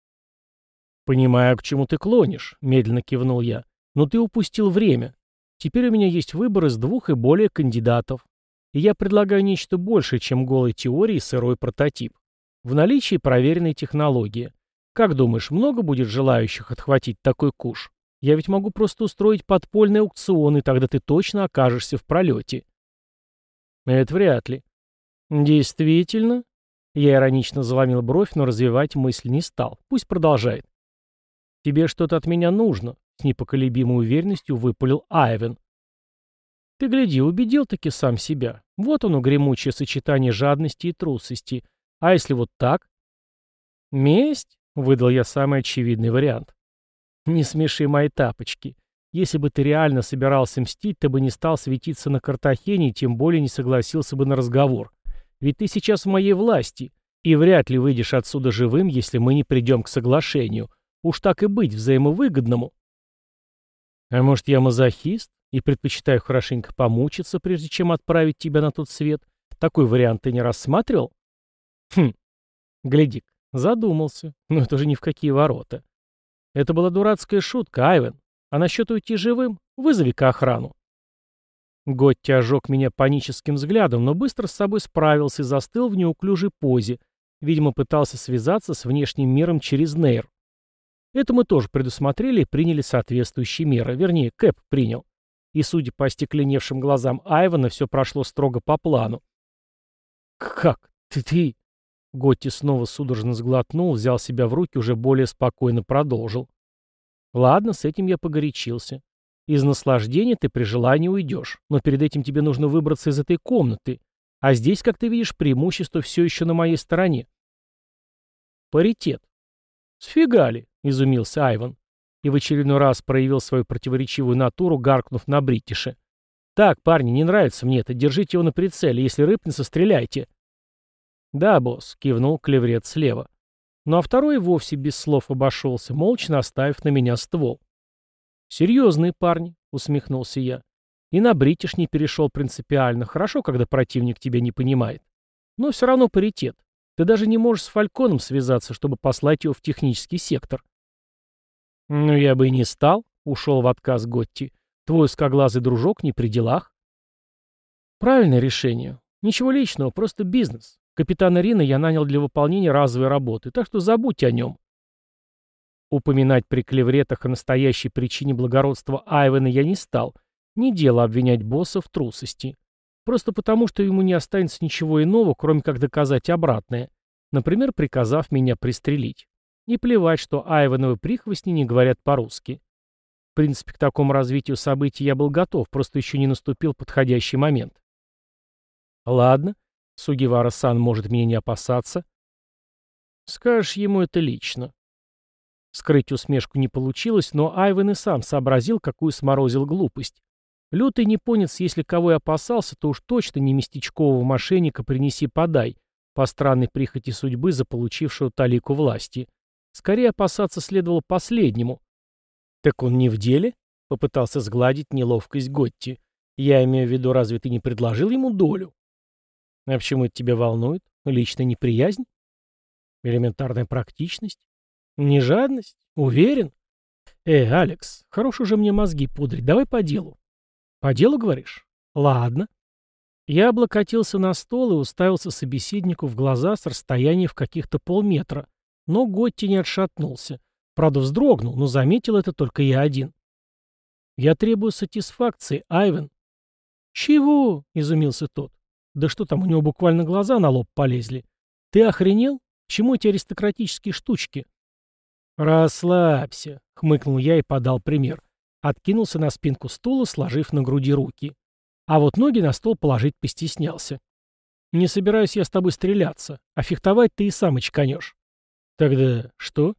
«Понимаю, к чему ты клонишь», — медленно кивнул я. «Но ты упустил время. Теперь у меня есть выбор из двух и более кандидатов. И я предлагаю нечто большее, чем голой теории и сырой прототип. В наличии проверенной технологии. Как думаешь, много будет желающих отхватить такой куш? Я ведь могу просто устроить подпольный аукцион, и тогда ты точно окажешься в пролете. Это вряд ли. Действительно? Я иронично заломил бровь, но развивать мысль не стал. Пусть продолжает. Тебе что-то от меня нужно, с непоколебимой уверенностью выпалил Айвен. Ты гляди, убедил-таки сам себя. Вот оно, гремучее сочетание жадности и трусости. А если вот так? Месть? Выдал я самый очевидный вариант. Не смеши мои тапочки. Если бы ты реально собирался мстить, ты бы не стал светиться на Картахене и тем более не согласился бы на разговор. Ведь ты сейчас в моей власти, и вряд ли выйдешь отсюда живым, если мы не придем к соглашению. Уж так и быть, взаимовыгодному. А может, я мазохист и предпочитаю хорошенько помучиться, прежде чем отправить тебя на тот свет? Такой вариант ты не рассматривал? Хм, гляди задумался. Но это же ни в какие ворота. Это была дурацкая шутка, Айвен. А насчет уйти живым? Вызови-ка охрану. Готти ожег меня паническим взглядом, но быстро с собой справился и застыл в неуклюжей позе. Видимо, пытался связаться с внешним миром через нейр. Это мы тоже предусмотрели и приняли соответствующие меры. Вернее, Кэп принял. И, судя по остекленевшим глазам Айвана, все прошло строго по плану. «Как? Ты, ты...» Готти снова судорожно сглотнул, взял себя в руки, уже более спокойно продолжил. Ладно, с этим я погорячился. Из наслаждения ты при желании уйдешь, но перед этим тебе нужно выбраться из этой комнаты. А здесь, как ты видишь, преимущество все еще на моей стороне. Паритет. Сфигали, изумился Айван. И в очередной раз проявил свою противоречивую натуру, гаркнув на Бриттише. «Так, парни, не нравится мне это. Держите его на прицеле. Если рыпнется, стреляйте». «Да, босс», — кивнул клеврет слева. Ну а второй вовсе без слов обошелся, молча наставив на меня ствол. «Серьезные парни», — усмехнулся я. «И на бритиш не перешел принципиально. Хорошо, когда противник тебя не понимает. Но все равно паритет. Ты даже не можешь с Фальконом связаться, чтобы послать его в технический сектор». «Ну, я бы и не стал», — ушел в отказ Готти. «Твой скоглазый дружок не при делах». «Правильное решение. Ничего личного, просто бизнес. Капитана Рина я нанял для выполнения разовой работы, так что забудьте о нем. Упоминать при клевретах о настоящей причине благородства Айвена я не стал. Не дело обвинять босса в трусости. Просто потому, что ему не останется ничего иного, кроме как доказать обратное. Например, приказав меня пристрелить. Не плевать, что Айвеновы прихвостни не говорят по-русски. В принципе, к такому развитию событий я был готов, просто еще не наступил подходящий момент. Ладно, Сугивара-сан может меня не опасаться. Скажешь ему это лично. Скрыть усмешку не получилось, но Айвен и сам сообразил, какую сморозил глупость. Лютый непонец, если кого и опасался, то уж точно не местечкового мошенника принеси-подай, по странной прихоти судьбы, заполучившего талику власти. Скорее опасаться следовало последнему. «Так он не в деле?» — попытался сгладить неловкость Готти. «Я имею в виду, разве ты не предложил ему долю?» А почему это тебя волнует? Личная неприязнь? Элементарная практичность? Не жадность? Уверен? Эй, Алекс, хорош уже мне мозги пудрить, давай по делу. По делу, говоришь? Ладно. Я облокотился на стол и уставился собеседнику в глаза с расстояния в каких-то полметра, но Готти не отшатнулся. Правда, вздрогнул, но заметил это только я один. «Я требую сатисфакции, Айвен». «Чего?» — изумился тот. Да что там, у него буквально глаза на лоб полезли. Ты охренел? Чему эти аристократические штучки? Расслабься, хмыкнул я и подал пример. Откинулся на спинку стула, сложив на груди руки. А вот ноги на стол положить постеснялся. Не собираюсь я с тобой стреляться, а фехтовать ты и сам очканешь. Тогда что?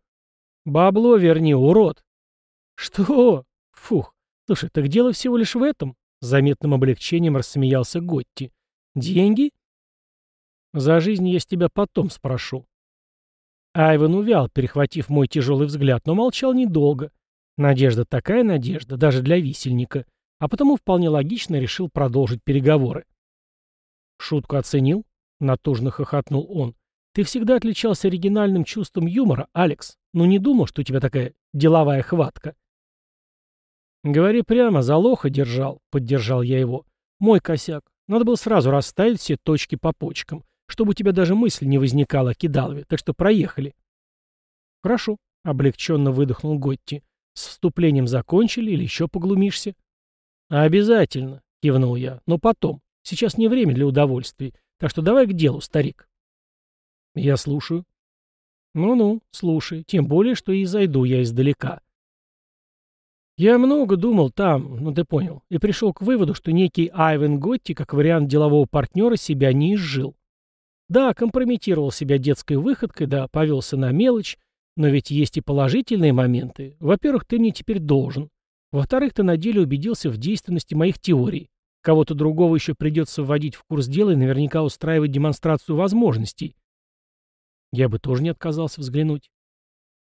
Бабло верни, урод. Что? Фух. Слушай, так дело всего лишь в этом. заметным облегчением рассмеялся Готти. Деньги? За жизнь я с тебя потом спрошу. Айван увял, перехватив мой тяжелый взгляд, но молчал недолго. Надежда такая надежда, даже для висельника, а потому вполне логично решил продолжить переговоры. Шутку оценил? натужно хохотнул он. «Ты всегда отличался оригинальным чувством юмора, Алекс. Но не думал, что у тебя такая деловая хватка». «Говори прямо, за лоха держал», — поддержал я его. «Мой косяк. Надо было сразу расставить все точки по почкам, чтобы у тебя даже мысль не возникала о кидалове, так что проехали». «Хорошо», — облегченно выдохнул Готти. «С вступлением закончили или еще поглумишься?» «Обязательно», — кивнул я, — «но потом. Сейчас не время для удовольствий, так что давай к делу, старик». «Я слушаю». «Ну-ну, слушай, тем более, что и зайду я издалека». Я много думал там, ну ты понял, и пришел к выводу, что некий Айвен Готти, как вариант делового партнера, себя не изжил. Да, компрометировал себя детской выходкой, да, повелся на мелочь, но ведь есть и положительные моменты. Во-первых, ты мне теперь должен. Во-вторых, ты на деле убедился в действенности моих теорий. Кого-то другого еще придется вводить в курс дела и наверняка устраивать демонстрацию возможностей. Я бы тоже не отказался взглянуть.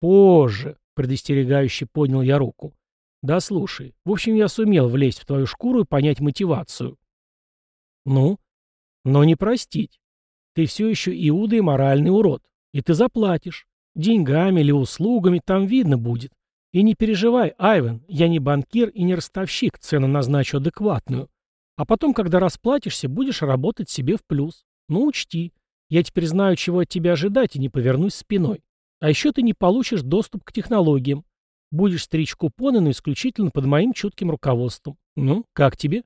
Позже, предостерегающе поднял я руку. Да слушай, в общем, я сумел влезть в твою шкуру и понять мотивацию. Ну? Но не простить. Ты все еще Иуда и моральный урод. И ты заплатишь. Деньгами или услугами там видно будет. И не переживай, Айвен, я не банкир и не ростовщик, цену назначу адекватную. А потом, когда расплатишься, будешь работать себе в плюс. Ну, учти, я теперь знаю, чего от тебя ожидать, и не повернусь спиной. А еще ты не получишь доступ к технологиям. Будешь стричь купоны, но исключительно под моим чутким руководством. Ну, как тебе?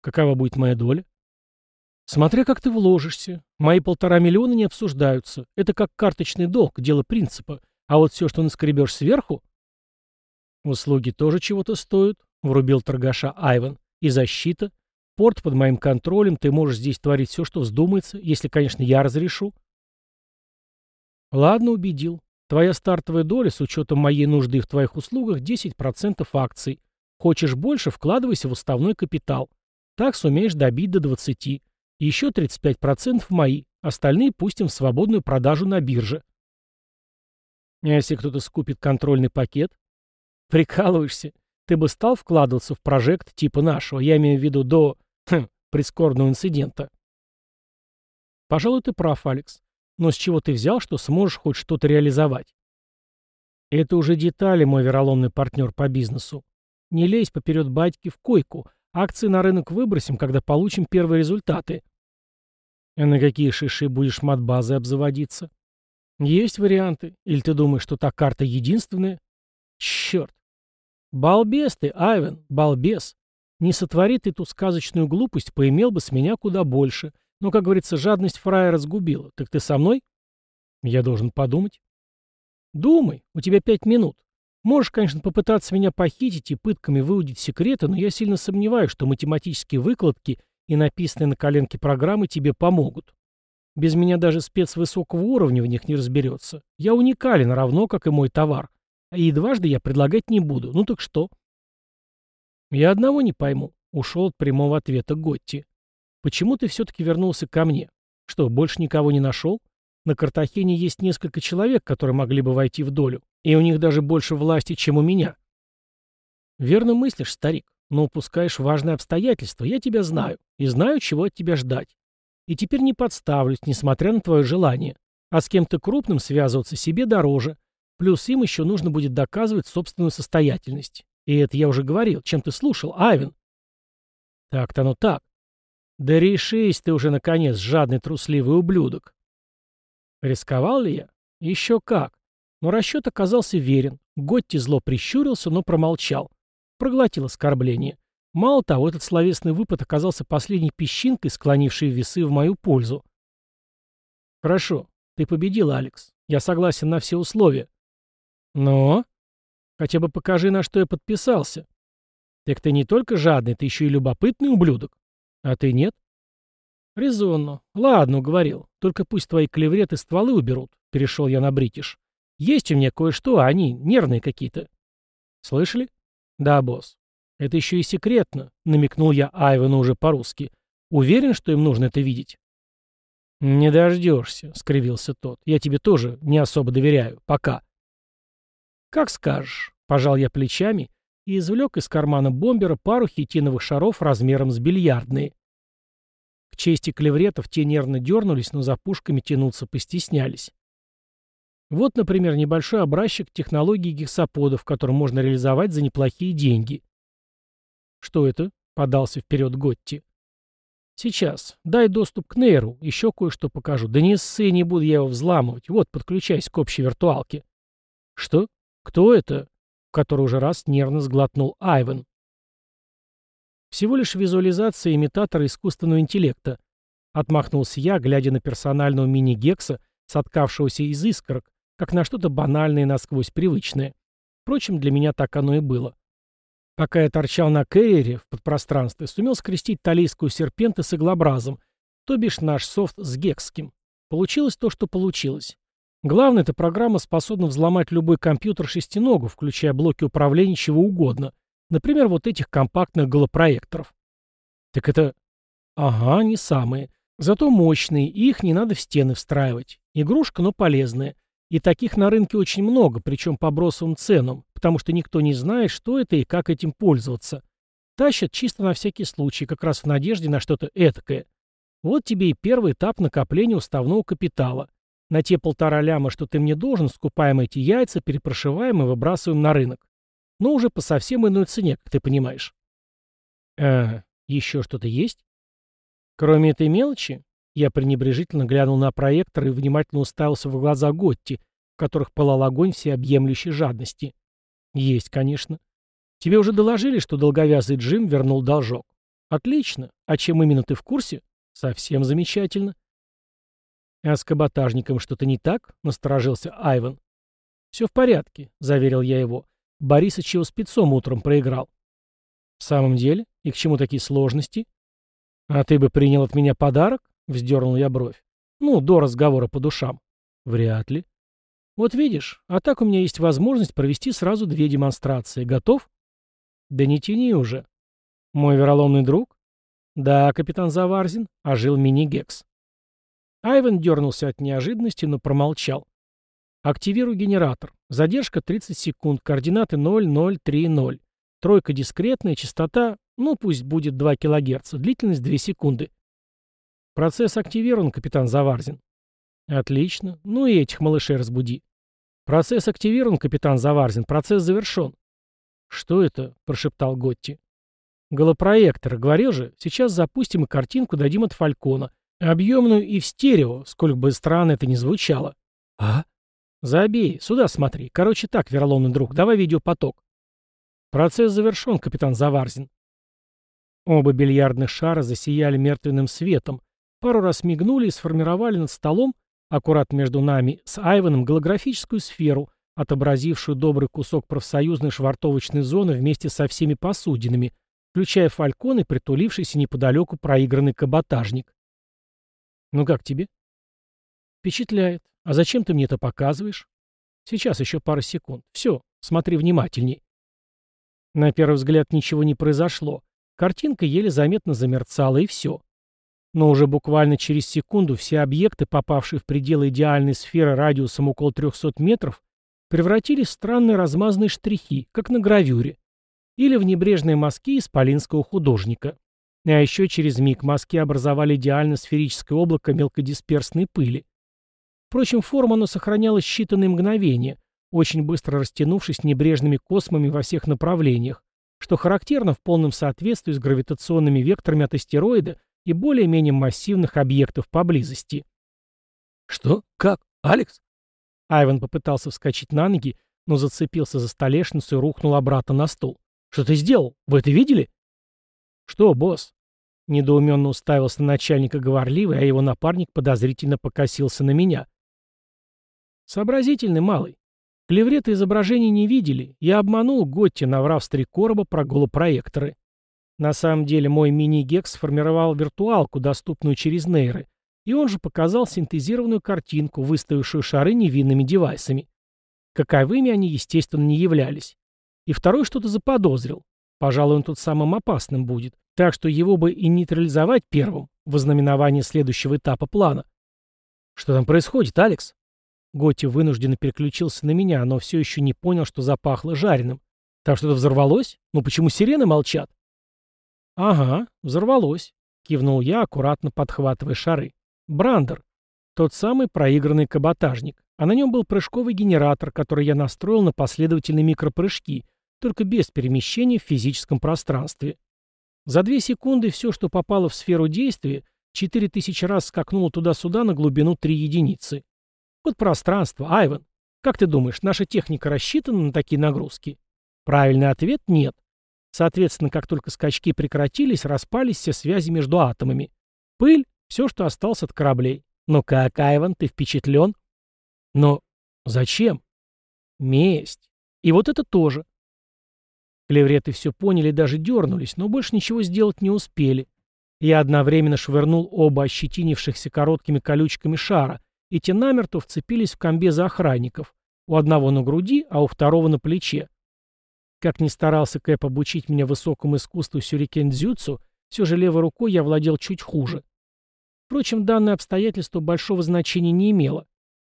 Какова будет моя доля? Смотря как ты вложишься. Мои полтора миллиона не обсуждаются. Это как карточный долг, дело принципа. А вот все, что наскребешь сверху... Услуги тоже чего-то стоят, врубил торгаша Айван. И защита. Порт под моим контролем, ты можешь здесь творить все, что вздумается, если, конечно, я разрешу. Ладно, убедил. Твоя стартовая доля с учетом моей нужды в твоих услугах 10% акций. Хочешь больше, вкладывайся в уставной капитал. Так сумеешь добить до 20. Еще 35% мои. Остальные пустим в свободную продажу на бирже. А если кто-то скупит контрольный пакет? Прикалываешься? Ты бы стал вкладываться в прожект типа нашего, я имею в виду до хм, прискорбного инцидента. Пожалуй, ты прав, Алекс. Но с чего ты взял, что сможешь хоть что-то реализовать? Это уже детали, мой вероломный партнер по бизнесу. Не лезь поперед батьки в койку. Акции на рынок выбросим, когда получим первые результаты. А на какие шиши будешь матбазы обзаводиться? Есть варианты. Или ты думаешь, что та карта единственная? Черт. Балбес ты, Айвен, балбес. Не сотвори ты ту сказочную глупость, поимел бы с меня куда больше. Но, как говорится, жадность фраера сгубила. Так ты со мной? Я должен подумать. Думай, у тебя пять минут. Можешь, конечно, попытаться меня похитить и пытками выудить секреты, но я сильно сомневаюсь, что математические выкладки и написанные на коленке программы тебе помогут. Без меня даже спец высокого уровня в них не разберется. Я уникален, равно как и мой товар. И дважды я предлагать не буду. Ну так что? Я одного не пойму. Ушел от прямого ответа Готти. Почему ты все-таки вернулся ко мне? Что, больше никого не нашел? На Картахене есть несколько человек, которые могли бы войти в долю, и у них даже больше власти, чем у меня. Верно мыслишь, старик, но упускаешь важные обстоятельства. Я тебя знаю, и знаю, чего от тебя ждать. И теперь не подставлюсь, несмотря на твое желание. А с кем-то крупным связываться себе дороже. Плюс им еще нужно будет доказывать собственную состоятельность. И это я уже говорил. Чем ты слушал, Айвен? Так-то оно так. Да решись ты уже, наконец, жадный трусливый ублюдок. Рисковал ли я? Еще как. Но расчет оказался верен. Готти зло прищурился, но промолчал. Проглотил оскорбление. Мало того, этот словесный выпад оказался последней песчинкой, склонившей весы в мою пользу. «Хорошо, ты победил, Алекс. Я согласен на все условия». «Но?» «Хотя бы покажи, на что я подписался». «Так ты не только жадный, ты еще и любопытный ублюдок». А ты нет? Резонно. Ладно, уговорил. Только пусть твои клевреты стволы уберут. Перешел я на бритиш. Есть у меня кое-что, а они нервные какие-то. Слышали? Да, босс. Это еще и секретно, намекнул я Айвану уже по-русски. Уверен, что им нужно это видеть? Не дождешься, скривился тот. Я тебе тоже не особо доверяю. Пока. Как скажешь. Пожал я плечами и извлек из кармана бомбера пару хитиновых шаров размером с бильярдные. К чести клевретов те нервно дернулись, но за пушками тянуться постеснялись. Вот, например, небольшой образчик технологии гексаподов, который можно реализовать за неплохие деньги. «Что это?» — подался вперед Готти. «Сейчас. Дай доступ к нейру. Еще кое-что покажу. Да не ссы, не буду я его взламывать. Вот, подключайся к общей виртуалке». «Что? Кто это?» — в который уже раз нервно сглотнул Айвен. «Всего лишь визуализация имитатора искусственного интеллекта», — отмахнулся я, глядя на персонального мини-гекса, соткавшегося из искорок, как на что-то банальное и насквозь привычное. Впрочем, для меня так оно и было. Пока я торчал на Кэрриере в подпространстве, сумел скрестить талийскую серпенты с иглообразом, то бишь наш софт с гекским. Получилось то, что получилось. Главное, эта программа способна взломать любой компьютер шестиногу, включая блоки управления чего угодно. Например, вот этих компактных голопроекторов. Так это... Ага, не самые. Зато мощные, и их не надо в стены встраивать. Игрушка, но полезная. И таких на рынке очень много, причем по бросовым ценам, потому что никто не знает, что это и как этим пользоваться. Тащат чисто на всякий случай, как раз в надежде на что-то этакое. Вот тебе и первый этап накопления уставного капитала. На те полтора ляма, что ты мне должен, скупаем эти яйца, перепрошиваем и выбрасываем на рынок. Но уже по совсем иной цене, как ты понимаешь. Э, еще что-то есть? Кроме этой мелочи, я пренебрежительно глянул на проектор и внимательно уставился в глаза Готти, в которых пылал огонь всеобъемлющей жадности. Есть, конечно. Тебе уже доложили, что долговязый Джим вернул должок. Отлично. А чем именно ты в курсе? Совсем замечательно. А с каботажником что-то не так? Насторожился Айван. Все в порядке, заверил я его. Борисыч его спецом утром проиграл. В самом деле? И к чему такие сложности? А ты бы принял от меня подарок? — вздернул я бровь. «Ну, до разговора по душам». «Вряд ли». «Вот видишь, а так у меня есть возможность провести сразу две демонстрации. Готов?» «Да не тяни уже». «Мой вероломный друг?» «Да, капитан Заварзин», — ожил мини-гекс. Айвен дернулся от неожиданности, но промолчал. «Активируй генератор. Задержка 30 секунд, координаты 0030. Тройка дискретная, частота, ну пусть будет 2 кГц, длительность 2 секунды». Процесс активирован, капитан Заварзин. Отлично. Ну и этих малышей разбуди. Процесс активирован, капитан Заварзин. Процесс завершен. Что это? Прошептал Готти. Голопроектор. Говорил же, сейчас запустим и картинку дадим от Фалькона. Объемную и в стерео, сколько бы странно это ни звучало. А? Забей, сюда смотри. Короче так, вероломный друг, давай видеопоток. Процесс завершен, капитан Заварзин. Оба бильярдных шара засияли мертвенным светом, пару раз мигнули и сформировали над столом, аккурат между нами с Айваном, голографическую сферу, отобразившую добрый кусок профсоюзной швартовочной зоны вместе со всеми посудинами, включая фалькон и притулившийся неподалеку проигранный каботажник. «Ну как тебе?» «Впечатляет. А зачем ты мне это показываешь?» «Сейчас еще пару секунд. Все, смотри внимательней». На первый взгляд ничего не произошло. Картинка еле заметно замерцала, и все. Но уже буквально через секунду все объекты, попавшие в пределы идеальной сферы радиусом около 300 метров, превратились в странные размазанные штрихи, как на гравюре, или в небрежные мазки исполинского художника. А еще через миг мазки образовали идеально сферическое облако мелкодисперсной пыли. Впрочем, форму оно сохраняло считанные мгновения, очень быстро растянувшись небрежными космами во всех направлениях, что характерно в полном соответствии с гравитационными векторами от астероида и более-менее массивных объектов поблизости. «Что? Как? Алекс?» Айван попытался вскочить на ноги, но зацепился за столешницу и рухнул обратно на стул. «Что ты сделал? Вы это видели?» «Что, босс?» Недоуменно уставился на начальника говорливый, а его напарник подозрительно покосился на меня. «Сообразительный малый. Клевреты изображений не видели. Я обманул Готти, наврав с три короба про голопроекторы. На самом деле мой мини-гекс сформировал виртуалку, доступную через нейры, и он же показал синтезированную картинку, выставившую шары невинными девайсами. Каковыми они, естественно, не являлись. И второй что-то заподозрил. Пожалуй, он тут самым опасным будет. Так что его бы и нейтрализовать первым, в ознаменовании следующего этапа плана. Что там происходит, Алекс? Готи вынужденно переключился на меня, но все еще не понял, что запахло жареным. Там что-то взорвалось? Ну почему сирены молчат? Ага, взорвалось. кивнул я, аккуратно подхватывая шары. «Брандер. Тот самый проигранный каботажник. А на нем был прыжковый генератор, который я настроил на последовательные микропрыжки, только без перемещения в физическом пространстве. За две секунды все, что попало в сферу действия, четыре тысячи раз скакнуло туда-сюда на глубину три единицы. Вот пространство, Айван. Как ты думаешь, наша техника рассчитана на такие нагрузки? Правильный ответ – нет. Соответственно, как только скачки прекратились, распались все связи между атомами. Пыль — все, что осталось от кораблей. Но как, Айван, ты впечатлен? Но зачем? Месть. И вот это тоже. Клевреты все поняли и даже дернулись, но больше ничего сделать не успели. Я одновременно швырнул оба ощетинившихся короткими колючками шара, и те намертво вцепились в комбезы охранников. У одного на груди, а у второго на плече. Как ни старался Кэп обучить меня высокому искусству сюрикен-дзюцу, все же левой рукой я владел чуть хуже. Впрочем, данное обстоятельство большого значения не имело.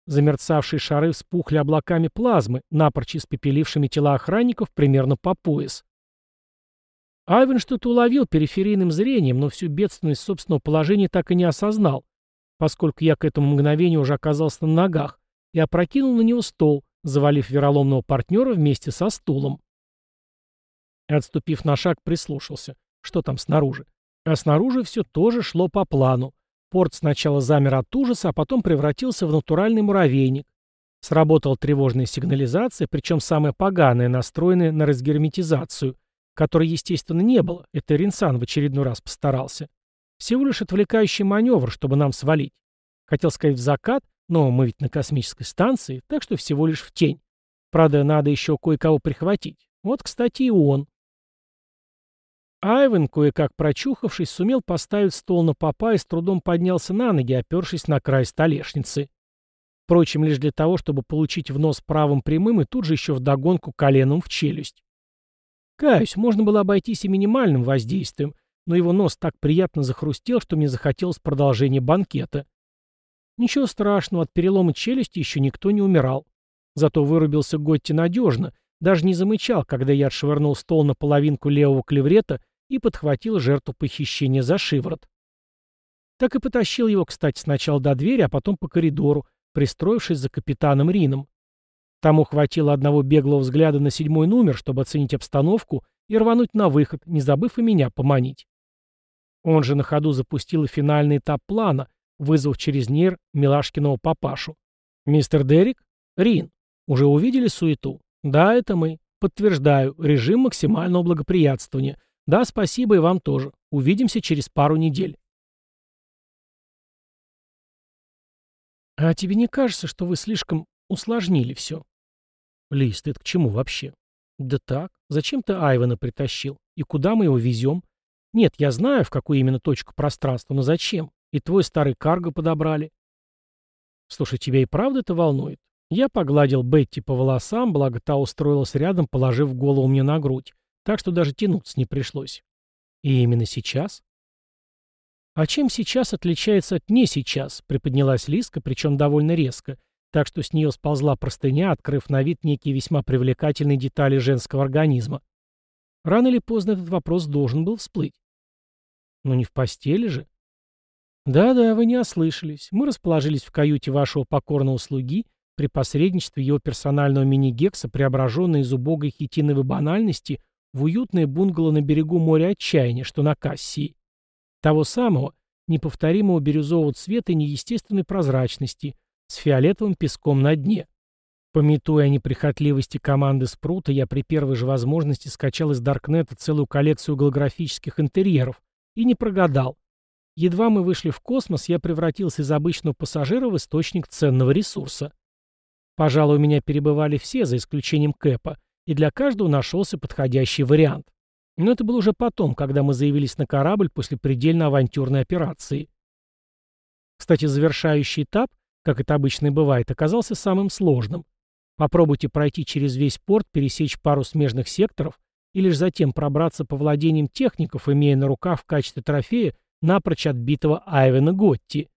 Замерцавшие шары вспухли облаками плазмы, напрочь испепелившими тела охранников примерно по пояс. Айвен что-то уловил периферийным зрением, но всю бедственность собственного положения так и не осознал, поскольку я к этому мгновению уже оказался на ногах и опрокинул на него стол, завалив вероломного партнера вместе со стулом. Отступив на шаг, прислушался. Что там снаружи? А снаружи все тоже шло по плану. Порт сначала замер от ужаса, а потом превратился в натуральный муравейник. Сработала тревожная сигнализация, причем самая поганая, настроенная на разгерметизацию, которой, естественно, не было. Это Ринсан в очередной раз постарался. Всего лишь отвлекающий маневр, чтобы нам свалить. Хотел сказать в закат, но мы ведь на космической станции, так что всего лишь в тень. Правда, надо еще кое-кого прихватить. Вот, кстати, и он. Айвен, кое-как прочухавшись, сумел поставить стол на попа и с трудом поднялся на ноги, опершись на край столешницы. Впрочем, лишь для того, чтобы получить в нос правым прямым и тут же еще вдогонку коленом в челюсть. Каюсь, можно было обойтись и минимальным воздействием, но его нос так приятно захрустел, что мне захотелось продолжения банкета. Ничего страшного, от перелома челюсти еще никто не умирал. Зато вырубился Готти надежно, даже не замычал, когда я отшвырнул стол на половинку левого клеврета и подхватил жертву похищения за шиворот. Так и потащил его, кстати, сначала до двери, а потом по коридору, пристроившись за капитаном Рином. Тому хватило одного беглого взгляда на седьмой номер, чтобы оценить обстановку и рвануть на выход, не забыв и меня поманить. Он же на ходу запустил и финальный этап плана, вызвав через нейр Милашкиного папашу. «Мистер Дерек? Рин, уже увидели суету?» «Да, это мы. Подтверждаю. Режим максимального благоприятствования. Да, спасибо и вам тоже. Увидимся через пару недель. А тебе не кажется, что вы слишком усложнили все? Лиз, ты к чему вообще? Да так. Зачем ты Айвана притащил? И куда мы его везем? Нет, я знаю, в какую именно точку пространства, но зачем? И твой старый карго подобрали. Слушай, тебя и правда это волнует? Я погладил Бетти по волосам, благо та устроилась рядом, положив голову мне на грудь так что даже тянуться не пришлось. И именно сейчас? А чем сейчас отличается от «не сейчас», приподнялась Лиска, причем довольно резко, так что с нее сползла простыня, открыв на вид некие весьма привлекательные детали женского организма. Рано или поздно этот вопрос должен был всплыть. Но не в постели же. Да-да, вы не ослышались. Мы расположились в каюте вашего покорного слуги при посредничестве его персонального мини-гекса, преображенной из убогой хитиновой банальности в уютное бунгало на берегу моря отчаяния, что на Кассии. Того самого, неповторимого бирюзового цвета и неестественной прозрачности, с фиолетовым песком на дне. Пометуя о неприхотливости команды Спрута, я при первой же возможности скачал из Даркнета целую коллекцию голографических интерьеров и не прогадал. Едва мы вышли в космос, я превратился из обычного пассажира в источник ценного ресурса. Пожалуй, у меня перебывали все, за исключением Кэпа, и для каждого нашелся подходящий вариант. Но это было уже потом, когда мы заявились на корабль после предельно авантюрной операции. Кстати, завершающий этап, как это обычно и бывает, оказался самым сложным. Попробуйте пройти через весь порт, пересечь пару смежных секторов и лишь затем пробраться по владениям техников, имея на руках в качестве трофея напрочь отбитого Айвена Готти.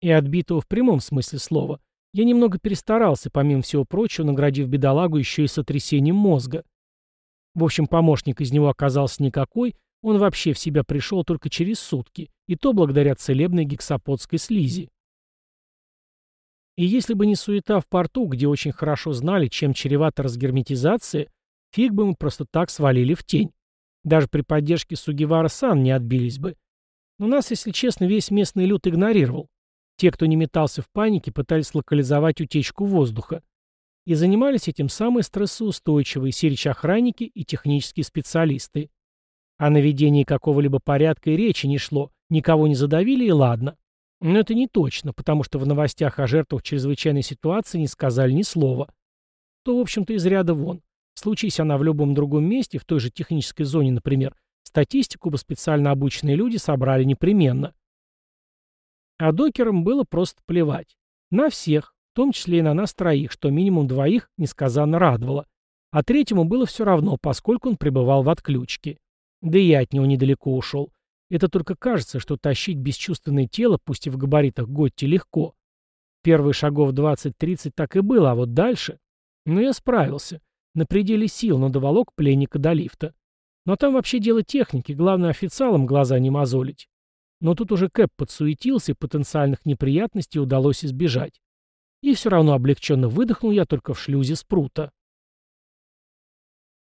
И отбитого в прямом смысле слова, я немного перестарался, помимо всего прочего, наградив бедолагу еще и сотрясением мозга. В общем, помощник из него оказался никакой, Он вообще в себя пришел только через сутки, и то благодаря целебной гексаподской слизи. И если бы не суета в порту, где очень хорошо знали, чем чревата разгерметизация, фиг бы мы просто так свалили в тень. Даже при поддержке Сугивара-сан не отбились бы. Но нас, если честно, весь местный люд игнорировал. Те, кто не метался в панике, пытались локализовать утечку воздуха. И занимались этим самые стрессоустойчивые сирич-охранники и технические специалисты. О наведении какого-либо порядка и речи не шло, никого не задавили и ладно. Но это не точно, потому что в новостях о жертвах чрезвычайной ситуации не сказали ни слова. То, в общем-то, из ряда вон. Случись она в любом другом месте, в той же технической зоне, например, статистику бы специально обученные люди собрали непременно. А докерам было просто плевать. На всех, в том числе и на нас троих, что минимум двоих несказанно радовало. А третьему было все равно, поскольку он пребывал в отключке. Да и я от него недалеко ушел. Это только кажется, что тащить бесчувственное тело, пусть и в габаритах Готти, легко. Первые шагов 20-30 так и было, а вот дальше... Ну, я справился. На пределе сил, но доволок пленника до лифта. Но там вообще дело техники, главное официалам глаза не мозолить. Но тут уже Кэп подсуетился, и потенциальных неприятностей удалось избежать. И все равно облегченно выдохнул я только в шлюзе спрута.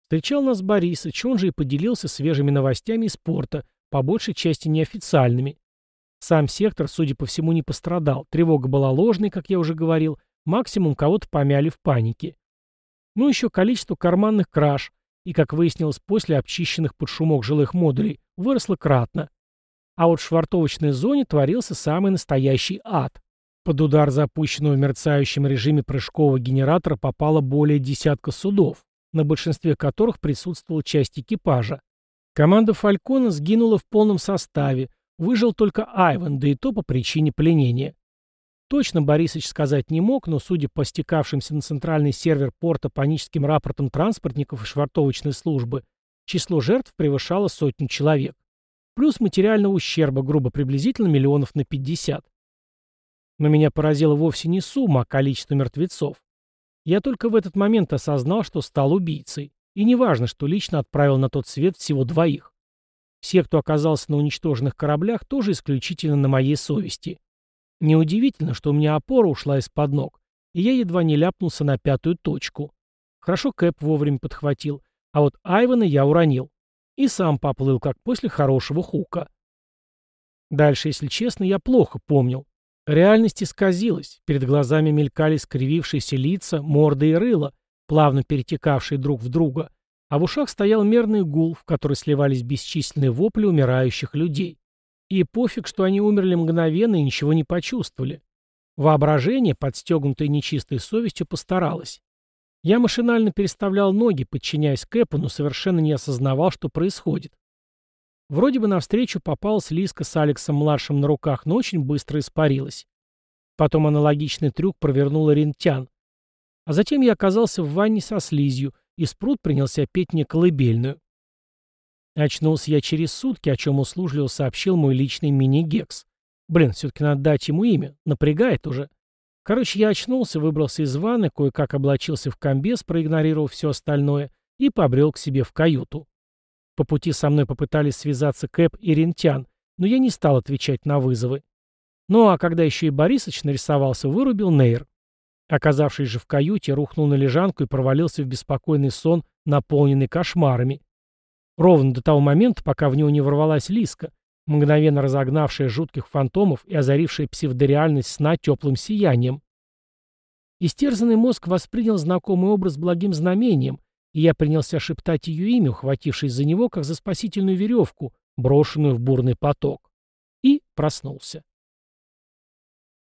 Встречал нас Борисыч, он же и поделился свежими новостями из порта, по большей части неофициальными. Сам сектор, судя по всему, не пострадал. Тревога была ложной, как я уже говорил. Максимум кого-то помяли в панике. Ну, еще количество карманных краж. И, как выяснилось после обчищенных под шумок жилых модулей, выросло кратно. А вот в швартовочной зоне творился самый настоящий ад. Под удар запущенного в мерцающем режиме прыжкового генератора попало более десятка судов, на большинстве которых присутствовала часть экипажа. Команда «Фалькона» сгинула в полном составе, выжил только Айван, да и то по причине пленения. Точно Борисович сказать не мог, но, судя по стекавшимся на центральный сервер порта паническим рапортам транспортников и швартовочной службы, число жертв превышало сотню человек. Плюс материального ущерба, грубо приблизительно миллионов на 50. Но меня поразила вовсе не сумма, а количество мертвецов. Я только в этот момент осознал, что стал убийцей. И не важно, что лично отправил на тот свет всего двоих. Все, кто оказался на уничтоженных кораблях, тоже исключительно на моей совести. Неудивительно, что у меня опора ушла из-под ног, и я едва не ляпнулся на пятую точку. Хорошо Кэп вовремя подхватил, а вот Айвана я уронил. И сам поплыл, как после хорошего хука. Дальше, если честно, я плохо помнил. Реальность исказилась, перед глазами мелькали скривившиеся лица, морды и рыла, плавно перетекавшие друг в друга, а в ушах стоял мерный гул, в который сливались бесчисленные вопли умирающих людей. И пофиг, что они умерли мгновенно и ничего не почувствовали. Воображение, подстегнутое нечистой совестью, постаралось. Я машинально переставлял ноги, подчиняясь Кэпу, но совершенно не осознавал, что происходит. Вроде бы навстречу попалась Лиска с Алексом-младшим на руках, но очень быстро испарилась. Потом аналогичный трюк провернула Рентян. А затем я оказался в ванне со слизью, и спрут принялся петь мне колыбельную. Очнулся я через сутки, о чем услужливо сообщил мой личный мини-гекс. Блин, все-таки надо дать ему имя. Напрягает уже. Короче, я очнулся, выбрался из ванны, кое-как облачился в комбез, проигнорировав все остальное, и побрел к себе в каюту. По пути со мной попытались связаться Кэп и Рентян, но я не стал отвечать на вызовы. Ну а когда еще и Борисыч нарисовался, вырубил Нейр. Оказавшись же в каюте, рухнул на лежанку и провалился в беспокойный сон, наполненный кошмарами. Ровно до того момента, пока в него не ворвалась Лиска, мгновенно разогнавшая жутких фантомов и озарившая псевдореальность сна теплым сиянием. Истерзанный мозг воспринял знакомый образ благим знамением, и я принялся шептать ее имя, ухватившись за него, как за спасительную веревку, брошенную в бурный поток. И проснулся.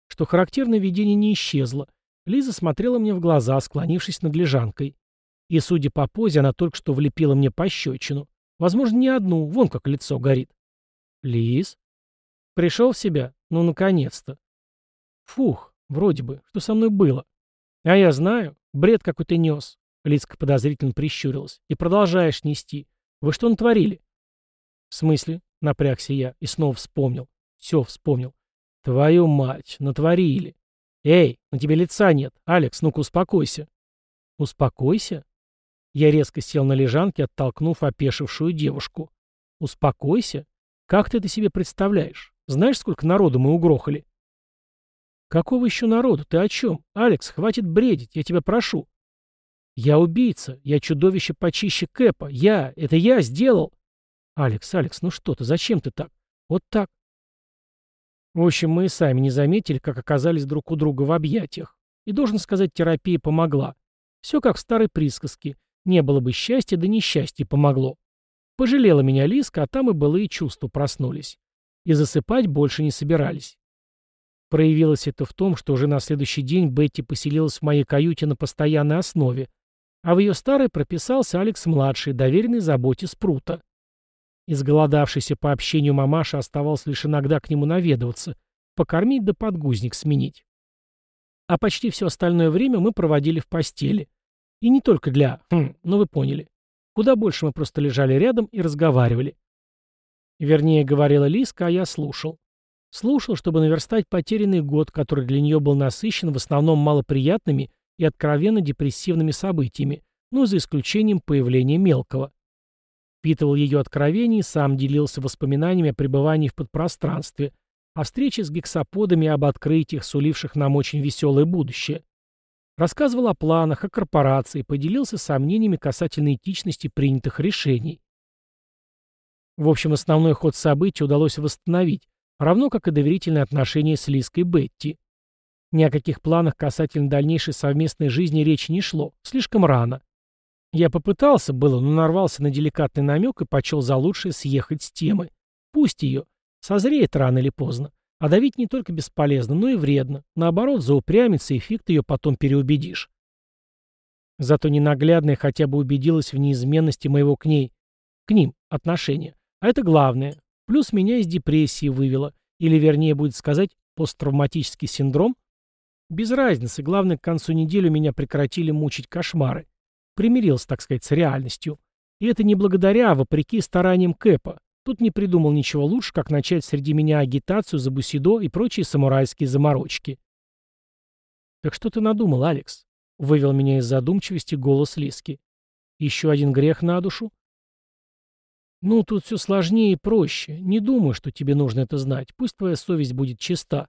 Что характерно, видение не исчезло — Лиза смотрела мне в глаза, склонившись над лежанкой. И, судя по позе, она только что влепила мне пощечину. Возможно, не одну, вон как лицо горит. Лиз? Пришел в себя? Ну, наконец-то. Фух, вроде бы, что со мной было? А я знаю, бред какой ты нес. Лизка подозрительно прищурилась. И продолжаешь нести. Вы что натворили? В смысле? Напрягся я и снова вспомнил. Все вспомнил. Твою мать, натворили. «Эй, на тебе лица нет. Алекс, ну-ка успокойся». «Успокойся?» Я резко сел на лежанке, оттолкнув опешившую девушку. Успокойся. Как ты это себе представляешь? Знаешь, сколько народу мы угрохали? Какого еще народу? Ты о чем? Алекс, хватит бредить, я тебя прошу. Я убийца, я чудовище почище Кэпа, я, это я сделал. Алекс, Алекс, ну что ты, зачем ты так? Вот так. В общем, мы и сами не заметили, как оказались друг у друга в объятиях. И, должен сказать, терапия помогла. Все как в старой присказке. Не было бы счастья, да несчастье помогло. Пожалела меня Лиска, а там и былые чувства проснулись. И засыпать больше не собирались. Проявилось это в том, что уже на следующий день Бетти поселилась в моей каюте на постоянной основе, а в ее старой прописался Алекс-младший, доверенный заботе Спрута. Изголодавшийся по общению мамаша оставался лишь иногда к нему наведываться, покормить да подгузник сменить. А почти все остальное время мы проводили в постели. И не только для... Хм, ну вы поняли. Куда больше мы просто лежали рядом и разговаривали. Вернее, говорила Лиска, а я слушал. Слушал, чтобы наверстать потерянный год, который для нее был насыщен в основном малоприятными и откровенно депрессивными событиями, ну, за исключением появления мелкого. Впитывал ее откровения и сам делился воспоминаниями о пребывании в подпространстве, о встрече с гексаподами и об открытиях, суливших нам очень веселое будущее. Рассказывал о планах, о корпорации, поделился сомнениями касательно этичности принятых решений. В общем, основной ход событий удалось восстановить, равно как и доверительные отношения с Лиской Бетти. Ни о каких планах касательно дальнейшей совместной жизни речи не шло, слишком рано. Я попытался было, но нарвался на деликатный намек и почел за лучшее съехать с темы. Пусть ее. Созреет рано или поздно. А давить не только бесполезно, но и вредно. Наоборот, заупрямится, и фиг ты ее потом переубедишь. Зато ненаглядная хотя бы убедилась в неизменности моего к ней, к ним, отношения. А это главное. Плюс меня из депрессии вывело. Или, вернее, будет сказать, посттравматический синдром. Без разницы, главное, к концу недели меня прекратили мучить кошмары. Примирился, так сказать, с реальностью. И это не благодаря, а вопреки стараниям Кэпа. Тут не придумал ничего лучше, как начать среди меня агитацию за Бусидо и прочие самурайские заморочки. «Так что ты надумал, Алекс?» — вывел меня из задумчивости голос Лиски. «Еще один грех на душу?» «Ну, тут все сложнее и проще. Не думаю, что тебе нужно это знать. Пусть твоя совесть будет чиста».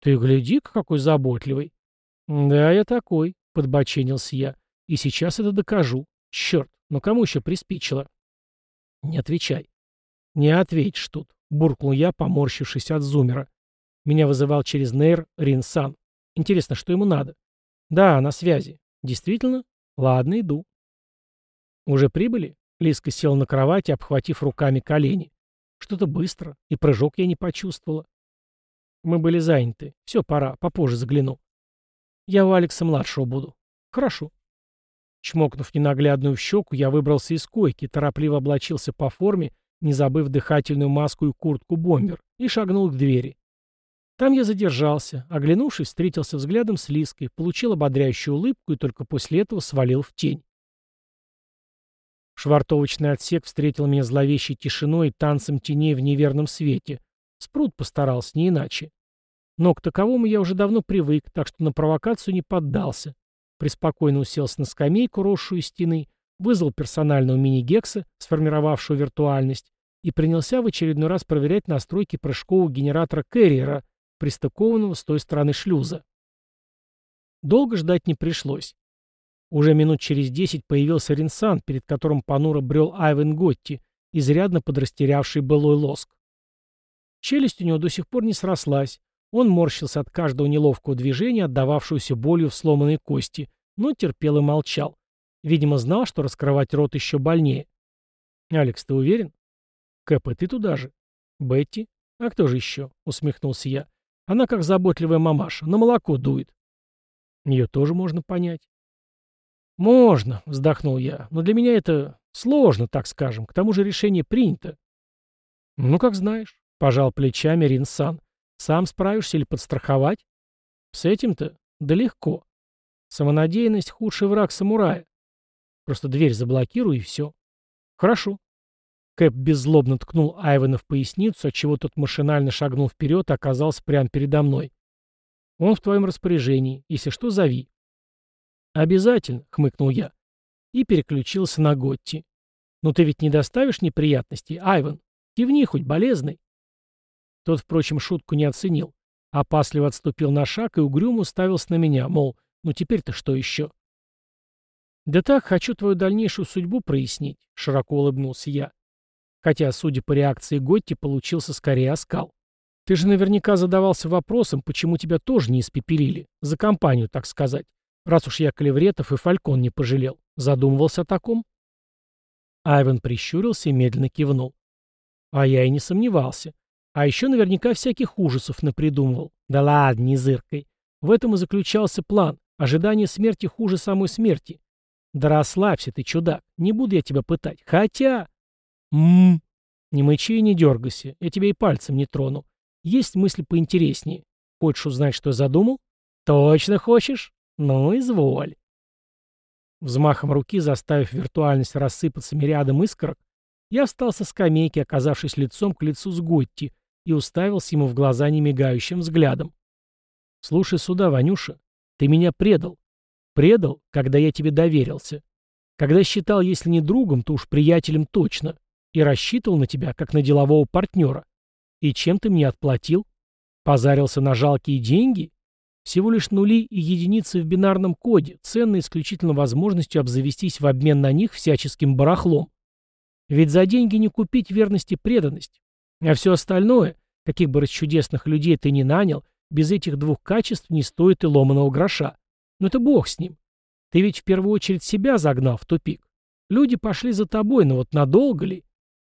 «Ты гляди-ка, какой заботливый». «Да, я такой», — подбоченился я. «И сейчас это докажу. Черт, но кому еще приспичило?» «Не отвечай». «Не ответишь тут», — буркнул я, поморщившись от зумера. Меня вызывал через нейр Ринсан. Интересно, что ему надо? Да, на связи. Действительно? Ладно, иду. Уже прибыли? Лиска села на кровати, обхватив руками колени. Что-то быстро, и прыжок я не почувствовала. Мы были заняты. Все, пора, попозже загляну. Я у Алекса-младшего буду. Хорошо. Чмокнув ненаглядную в щеку, я выбрался из койки, торопливо облачился по форме не забыв дыхательную маску и куртку-бомбер, и шагнул к двери. Там я задержался, оглянувшись, встретился взглядом с Лиской, получил ободряющую улыбку и только после этого свалил в тень. Швартовочный отсек встретил меня зловещей тишиной и танцем теней в неверном свете. Спрут постарался, не иначе. Но к таковому я уже давно привык, так что на провокацию не поддался. Приспокойно уселся на скамейку, росшую из стены, вызвал персонального мини-гекса, сформировавшего виртуальность, и принялся в очередной раз проверять настройки прыжкового генератора Кэрриера, пристыкованного с той стороны шлюза. Долго ждать не пришлось. Уже минут через десять появился Ринсан, перед которым понуро брел Айвен Готти, изрядно подрастерявший былой лоск. Челюсть у него до сих пор не срослась. Он морщился от каждого неловкого движения, отдававшегося болью в сломанной кости, но терпел и молчал. Видимо, знал, что раскрывать рот еще больнее. «Алекс, ты уверен?» Кэп, и ты туда же. Бетти? А кто же еще? Усмехнулся я. Она как заботливая мамаша, на молоко дует. Ее тоже можно понять. Можно, вздохнул я, но для меня это сложно, так скажем. К тому же решение принято. Ну, как знаешь, пожал плечами Ринсан. Сам справишься или подстраховать? С этим-то да легко. Самонадеянность — худший враг самурая. Просто дверь заблокируй и все. Хорошо. Кэп беззлобно ткнул Айвена в поясницу, отчего тот машинально шагнул вперед и оказался прямо передо мной. «Он в твоем распоряжении. Если что, зови». «Обязательно», — хмыкнул я. И переключился на Готти. «Ну ты ведь не доставишь неприятностей, Айван? Кивни хоть, болезный». Тот, впрочем, шутку не оценил. Опасливо отступил на шаг и угрюмо уставился на меня, мол, ну теперь-то что еще? «Да так, хочу твою дальнейшую судьбу прояснить», — широко улыбнулся я. Хотя, судя по реакции Готти, получился скорее оскал. «Ты же наверняка задавался вопросом, почему тебя тоже не испепелили. За компанию, так сказать. Раз уж я Клевретов и Фалькон не пожалел. Задумывался о таком?» Айвен прищурился и медленно кивнул. А я и не сомневался. А еще наверняка всяких ужасов напридумывал. Да ладно, не зыркой. В этом и заключался план. Ожидание смерти хуже самой смерти. Да расслабься ты, чудак. Не буду я тебя пытать. Хотя... Ммм... Не мычи и не дергайся. Я тебя и пальцем не трону. Есть мысли поинтереснее. Хочешь узнать, что я задумал? Точно хочешь? Ну, изволь. Взмахом руки, заставив виртуальность рассыпаться мириадом искорок, я встал со скамейки, оказавшись лицом к лицу с Готти, и уставился ему в глаза немигающим взглядом. «Слушай сюда, Ванюша, ты меня предал. Предал, когда я тебе доверился. Когда считал, если не другом, то уж приятелем точно. И рассчитывал на тебя, как на делового партнера. И чем ты мне отплатил? Позарился на жалкие деньги? Всего лишь нули и единицы в бинарном коде, ценные исключительно возможностью обзавестись в обмен на них всяческим барахлом. Ведь за деньги не купить верность и преданность. А все остальное, каких бы расчудесных людей ты ни нанял, без этих двух качеств не стоит и ломаного гроша. Но это бог с ним. Ты ведь в первую очередь себя загнал в тупик. Люди пошли за тобой, но вот надолго ли?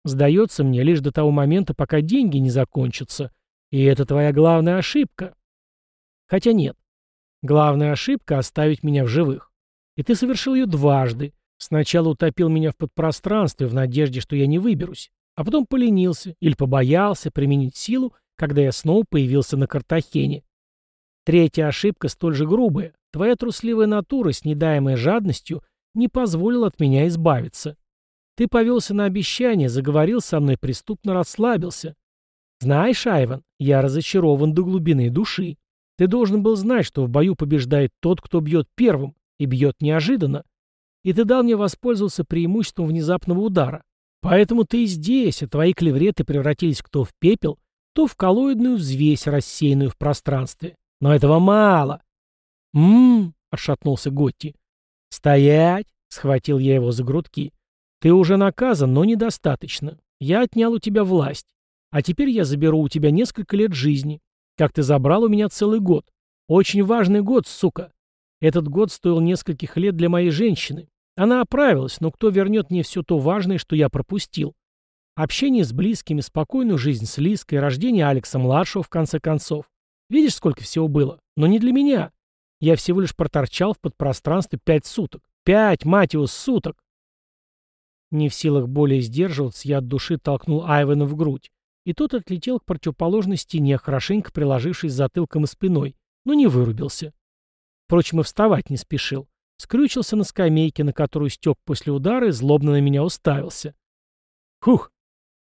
Сдается мне лишь до того момента, пока деньги не закончатся. И это твоя главная ошибка. Хотя нет. Главная ошибка — оставить меня в живых. И ты совершил ее дважды. Сначала утопил меня в подпространстве в надежде, что я не выберусь, а потом поленился или побоялся применить силу, когда я снова появился на Картахене. Третья ошибка столь же грубая. Твоя трусливая натура, снедаемая жадностью, не позволила от меня избавиться. Ты повелся на обещание, заговорил со мной, преступно расслабился. Знаешь, Айван, я разочарован до глубины души. Ты должен был знать, что в бою побеждает тот, кто бьет первым, и бьет неожиданно. И ты дал мне воспользоваться преимуществом внезапного удара. Поэтому ты и здесь, а твои клевреты превратились кто в пепел, то в коллоидную взвесь, рассеянную в пространстве. Но этого мало. «М-м-м», отшатнулся Готти. «Стоять!» — схватил я его за грудки. «Ты уже наказан, но недостаточно. Я отнял у тебя власть. А теперь я заберу у тебя несколько лет жизни. Как ты забрал у меня целый год. Очень важный год, сука. Этот год стоил нескольких лет для моей женщины. Она оправилась, но кто вернет мне все то важное, что я пропустил? Общение с близкими, спокойную жизнь с Лиской, рождение Алекса-младшего, в конце концов. Видишь, сколько всего было? Но не для меня. Я всего лишь проторчал в подпространстве пять суток. Пять, мать его, суток! Не в силах более сдерживаться, я от души толкнул Айвена в грудь, и тот отлетел к противоположной стене, хорошенько приложившись затылком и спиной, но не вырубился. Впрочем, и вставать не спешил. Скрючился на скамейке, на которую стек после удара, и злобно на меня уставился. Хух!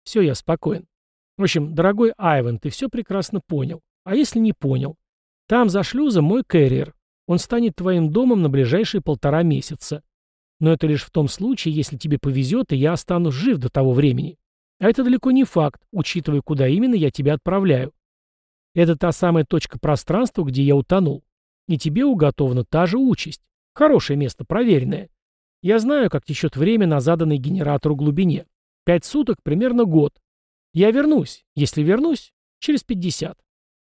Все, я спокоен. В общем, дорогой Айвен, ты все прекрасно понял. А если не понял? Там за шлюзом мой кэрриер. Он станет твоим домом на ближайшие полтора месяца. Но это лишь в том случае, если тебе повезет, и я останусь жив до того времени. А это далеко не факт, учитывая, куда именно я тебя отправляю. Это та самая точка пространства, где я утонул. И тебе уготована та же участь. Хорошее место, проверенное. Я знаю, как течет время на заданной генератору глубине. Пять суток, примерно год. Я вернусь. Если вернусь, через пятьдесят.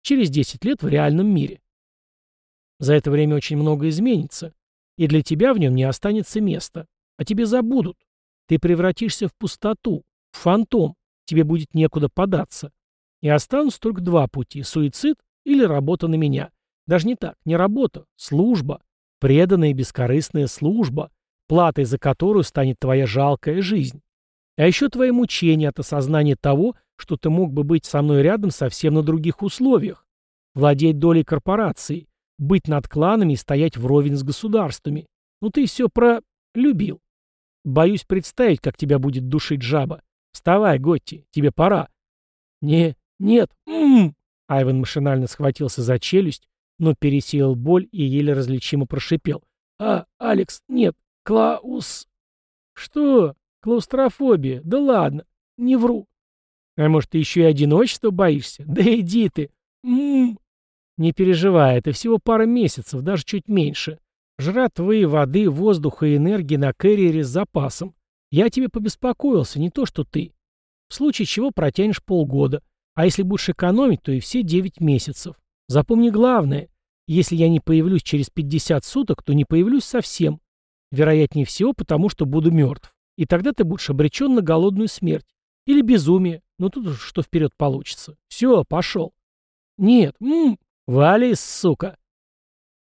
Через десять лет в реальном мире. За это время очень много изменится. И для тебя в нем не останется места. А тебе забудут. Ты превратишься в пустоту, в фантом. Тебе будет некуда податься. И останутся только два пути – суицид или работа на меня. Даже не так, не работа, служба. Преданная и бескорыстная служба, платой за которую станет твоя жалкая жизнь. А еще твои мучения от осознания того, что ты мог бы быть со мной рядом совсем на других условиях. Владеть долей корпорации, быть над кланами и стоять вровень с государствами. Ну ты все про... любил. Боюсь представить, как тебя будет душить жаба. Вставай, Готти, тебе пора. Не, нет, м, -м Айвен машинально схватился за челюсть, но пересилил боль и еле различимо прошипел. «А, Алекс, нет, Клаус...» «Что? Клаустрофобия. Да ладно. Не вру. А может, ты еще и одиночество боишься? Да иди ты. М -м -м. Не переживай, это всего пара месяцев, даже чуть меньше. Жратвы, воды, воздуха и энергии на кэрриере с запасом. Я тебе побеспокоился, не то что ты. В случае чего протянешь полгода. А если будешь экономить, то и все 9 месяцев. Запомни главное. Если я не появлюсь через 50 суток, то не появлюсь совсем. Вероятнее всего, потому что буду мертв. И тогда ты будешь обречен на голодную смерть. Или безумие. Но тут что вперед получится. Все, пошел. Нет, м вали, сука.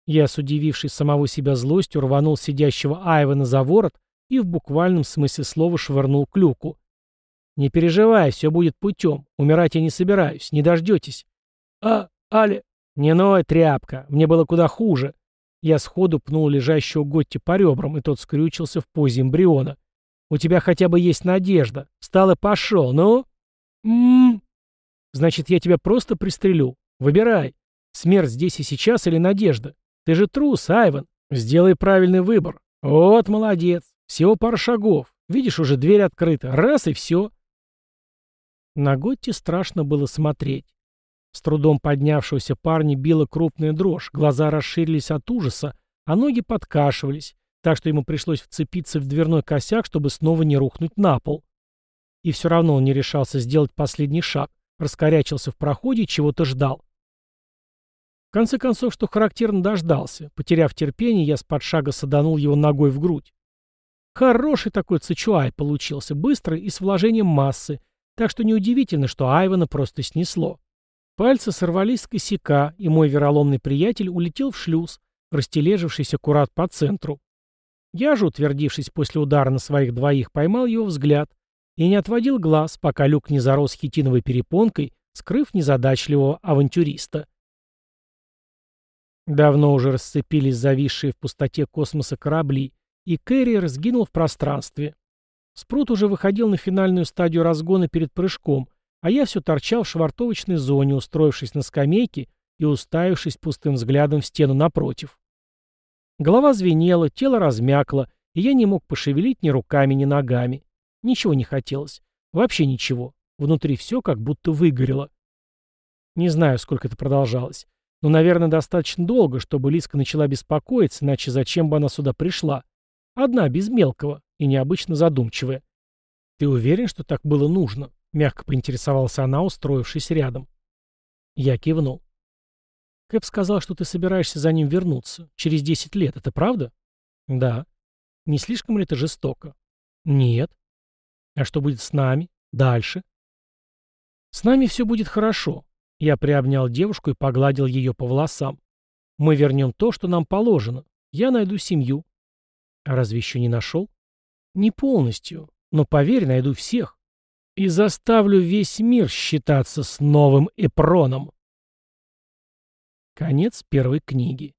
Я, с удивившей самого себя злостью, рванул сидящего Айвана за ворот и в буквальном смысле слова швырнул к люку. «Не переживай, все будет путем. Умирать я не собираюсь, не дождетесь». «А, Аля...» «Не ной, тряпка, мне было куда хуже». Я сходу пнул лежащего Готти по ребрам, и тот скрючился в позе эмбриона. «У тебя хотя бы есть надежда. Встал и пошел, ну?» «М-м-м...» «Значит, я тебя просто пристрелю. Выбирай. Смерть здесь и сейчас или надежда? Ты же трус, Айван. Сделай правильный выбор. Вот молодец. Всего пара шагов. Видишь, уже дверь открыта. Раз и все. На Готти страшно было смотреть. С трудом поднявшегося парня била крупная дрожь, глаза расширились от ужаса, а ноги подкашивались, так что ему пришлось вцепиться в дверной косяк, чтобы снова не рухнуть на пол. И все равно он не решался сделать последний шаг, раскорячился в проходе и чего-то ждал. Конце концов, что характерно, дождался. Потеряв терпение, я с подшага саданул его ногой в грудь. Хороший такой цичуай получился, быстрый и с вложением массы, так что неудивительно, что Айвана просто снесло. Пальцы сорвались с косяка, и мой вероломный приятель улетел в шлюз, растележившись аккурат по центру. Я же, утвердившись после удара на своих двоих, поймал его взгляд и не отводил глаз, пока люк не зарос хитиновой перепонкой, скрыв незадачливого авантюриста. Давно уже расцепились зависшие в пустоте космоса корабли, и Кэрри разгинул в пространстве. Спрут уже выходил на финальную стадию разгона перед прыжком, а я все торчал в швартовочной зоне, устроившись на скамейке и уставившись пустым взглядом в стену напротив. Голова звенела, тело размякло, и я не мог пошевелить ни руками, ни ногами. Ничего не хотелось. Вообще ничего. Внутри все как будто выгорело. Не знаю, сколько это продолжалось. Но, наверное, достаточно долго, чтобы Лиска начала беспокоиться, иначе зачем бы она сюда пришла? Одна, без мелкого и необычно задумчивая. «Ты уверен, что так было нужно?» — мягко поинтересовалась она, устроившись рядом. Я кивнул. «Кэп сказал, что ты собираешься за ним вернуться. Через десять лет. Это правда?» «Да». «Не слишком ли это жестоко?» «Нет». «А что будет с нами? Дальше?» «С нами все будет хорошо». Я приобнял девушку и погладил ее по волосам. «Мы вернем то, что нам положено. Я найду семью». «А разве еще не нашел?» Не полностью, но, поверь, найду всех. И заставлю весь мир считаться с новым Эпроном. Конец первой книги.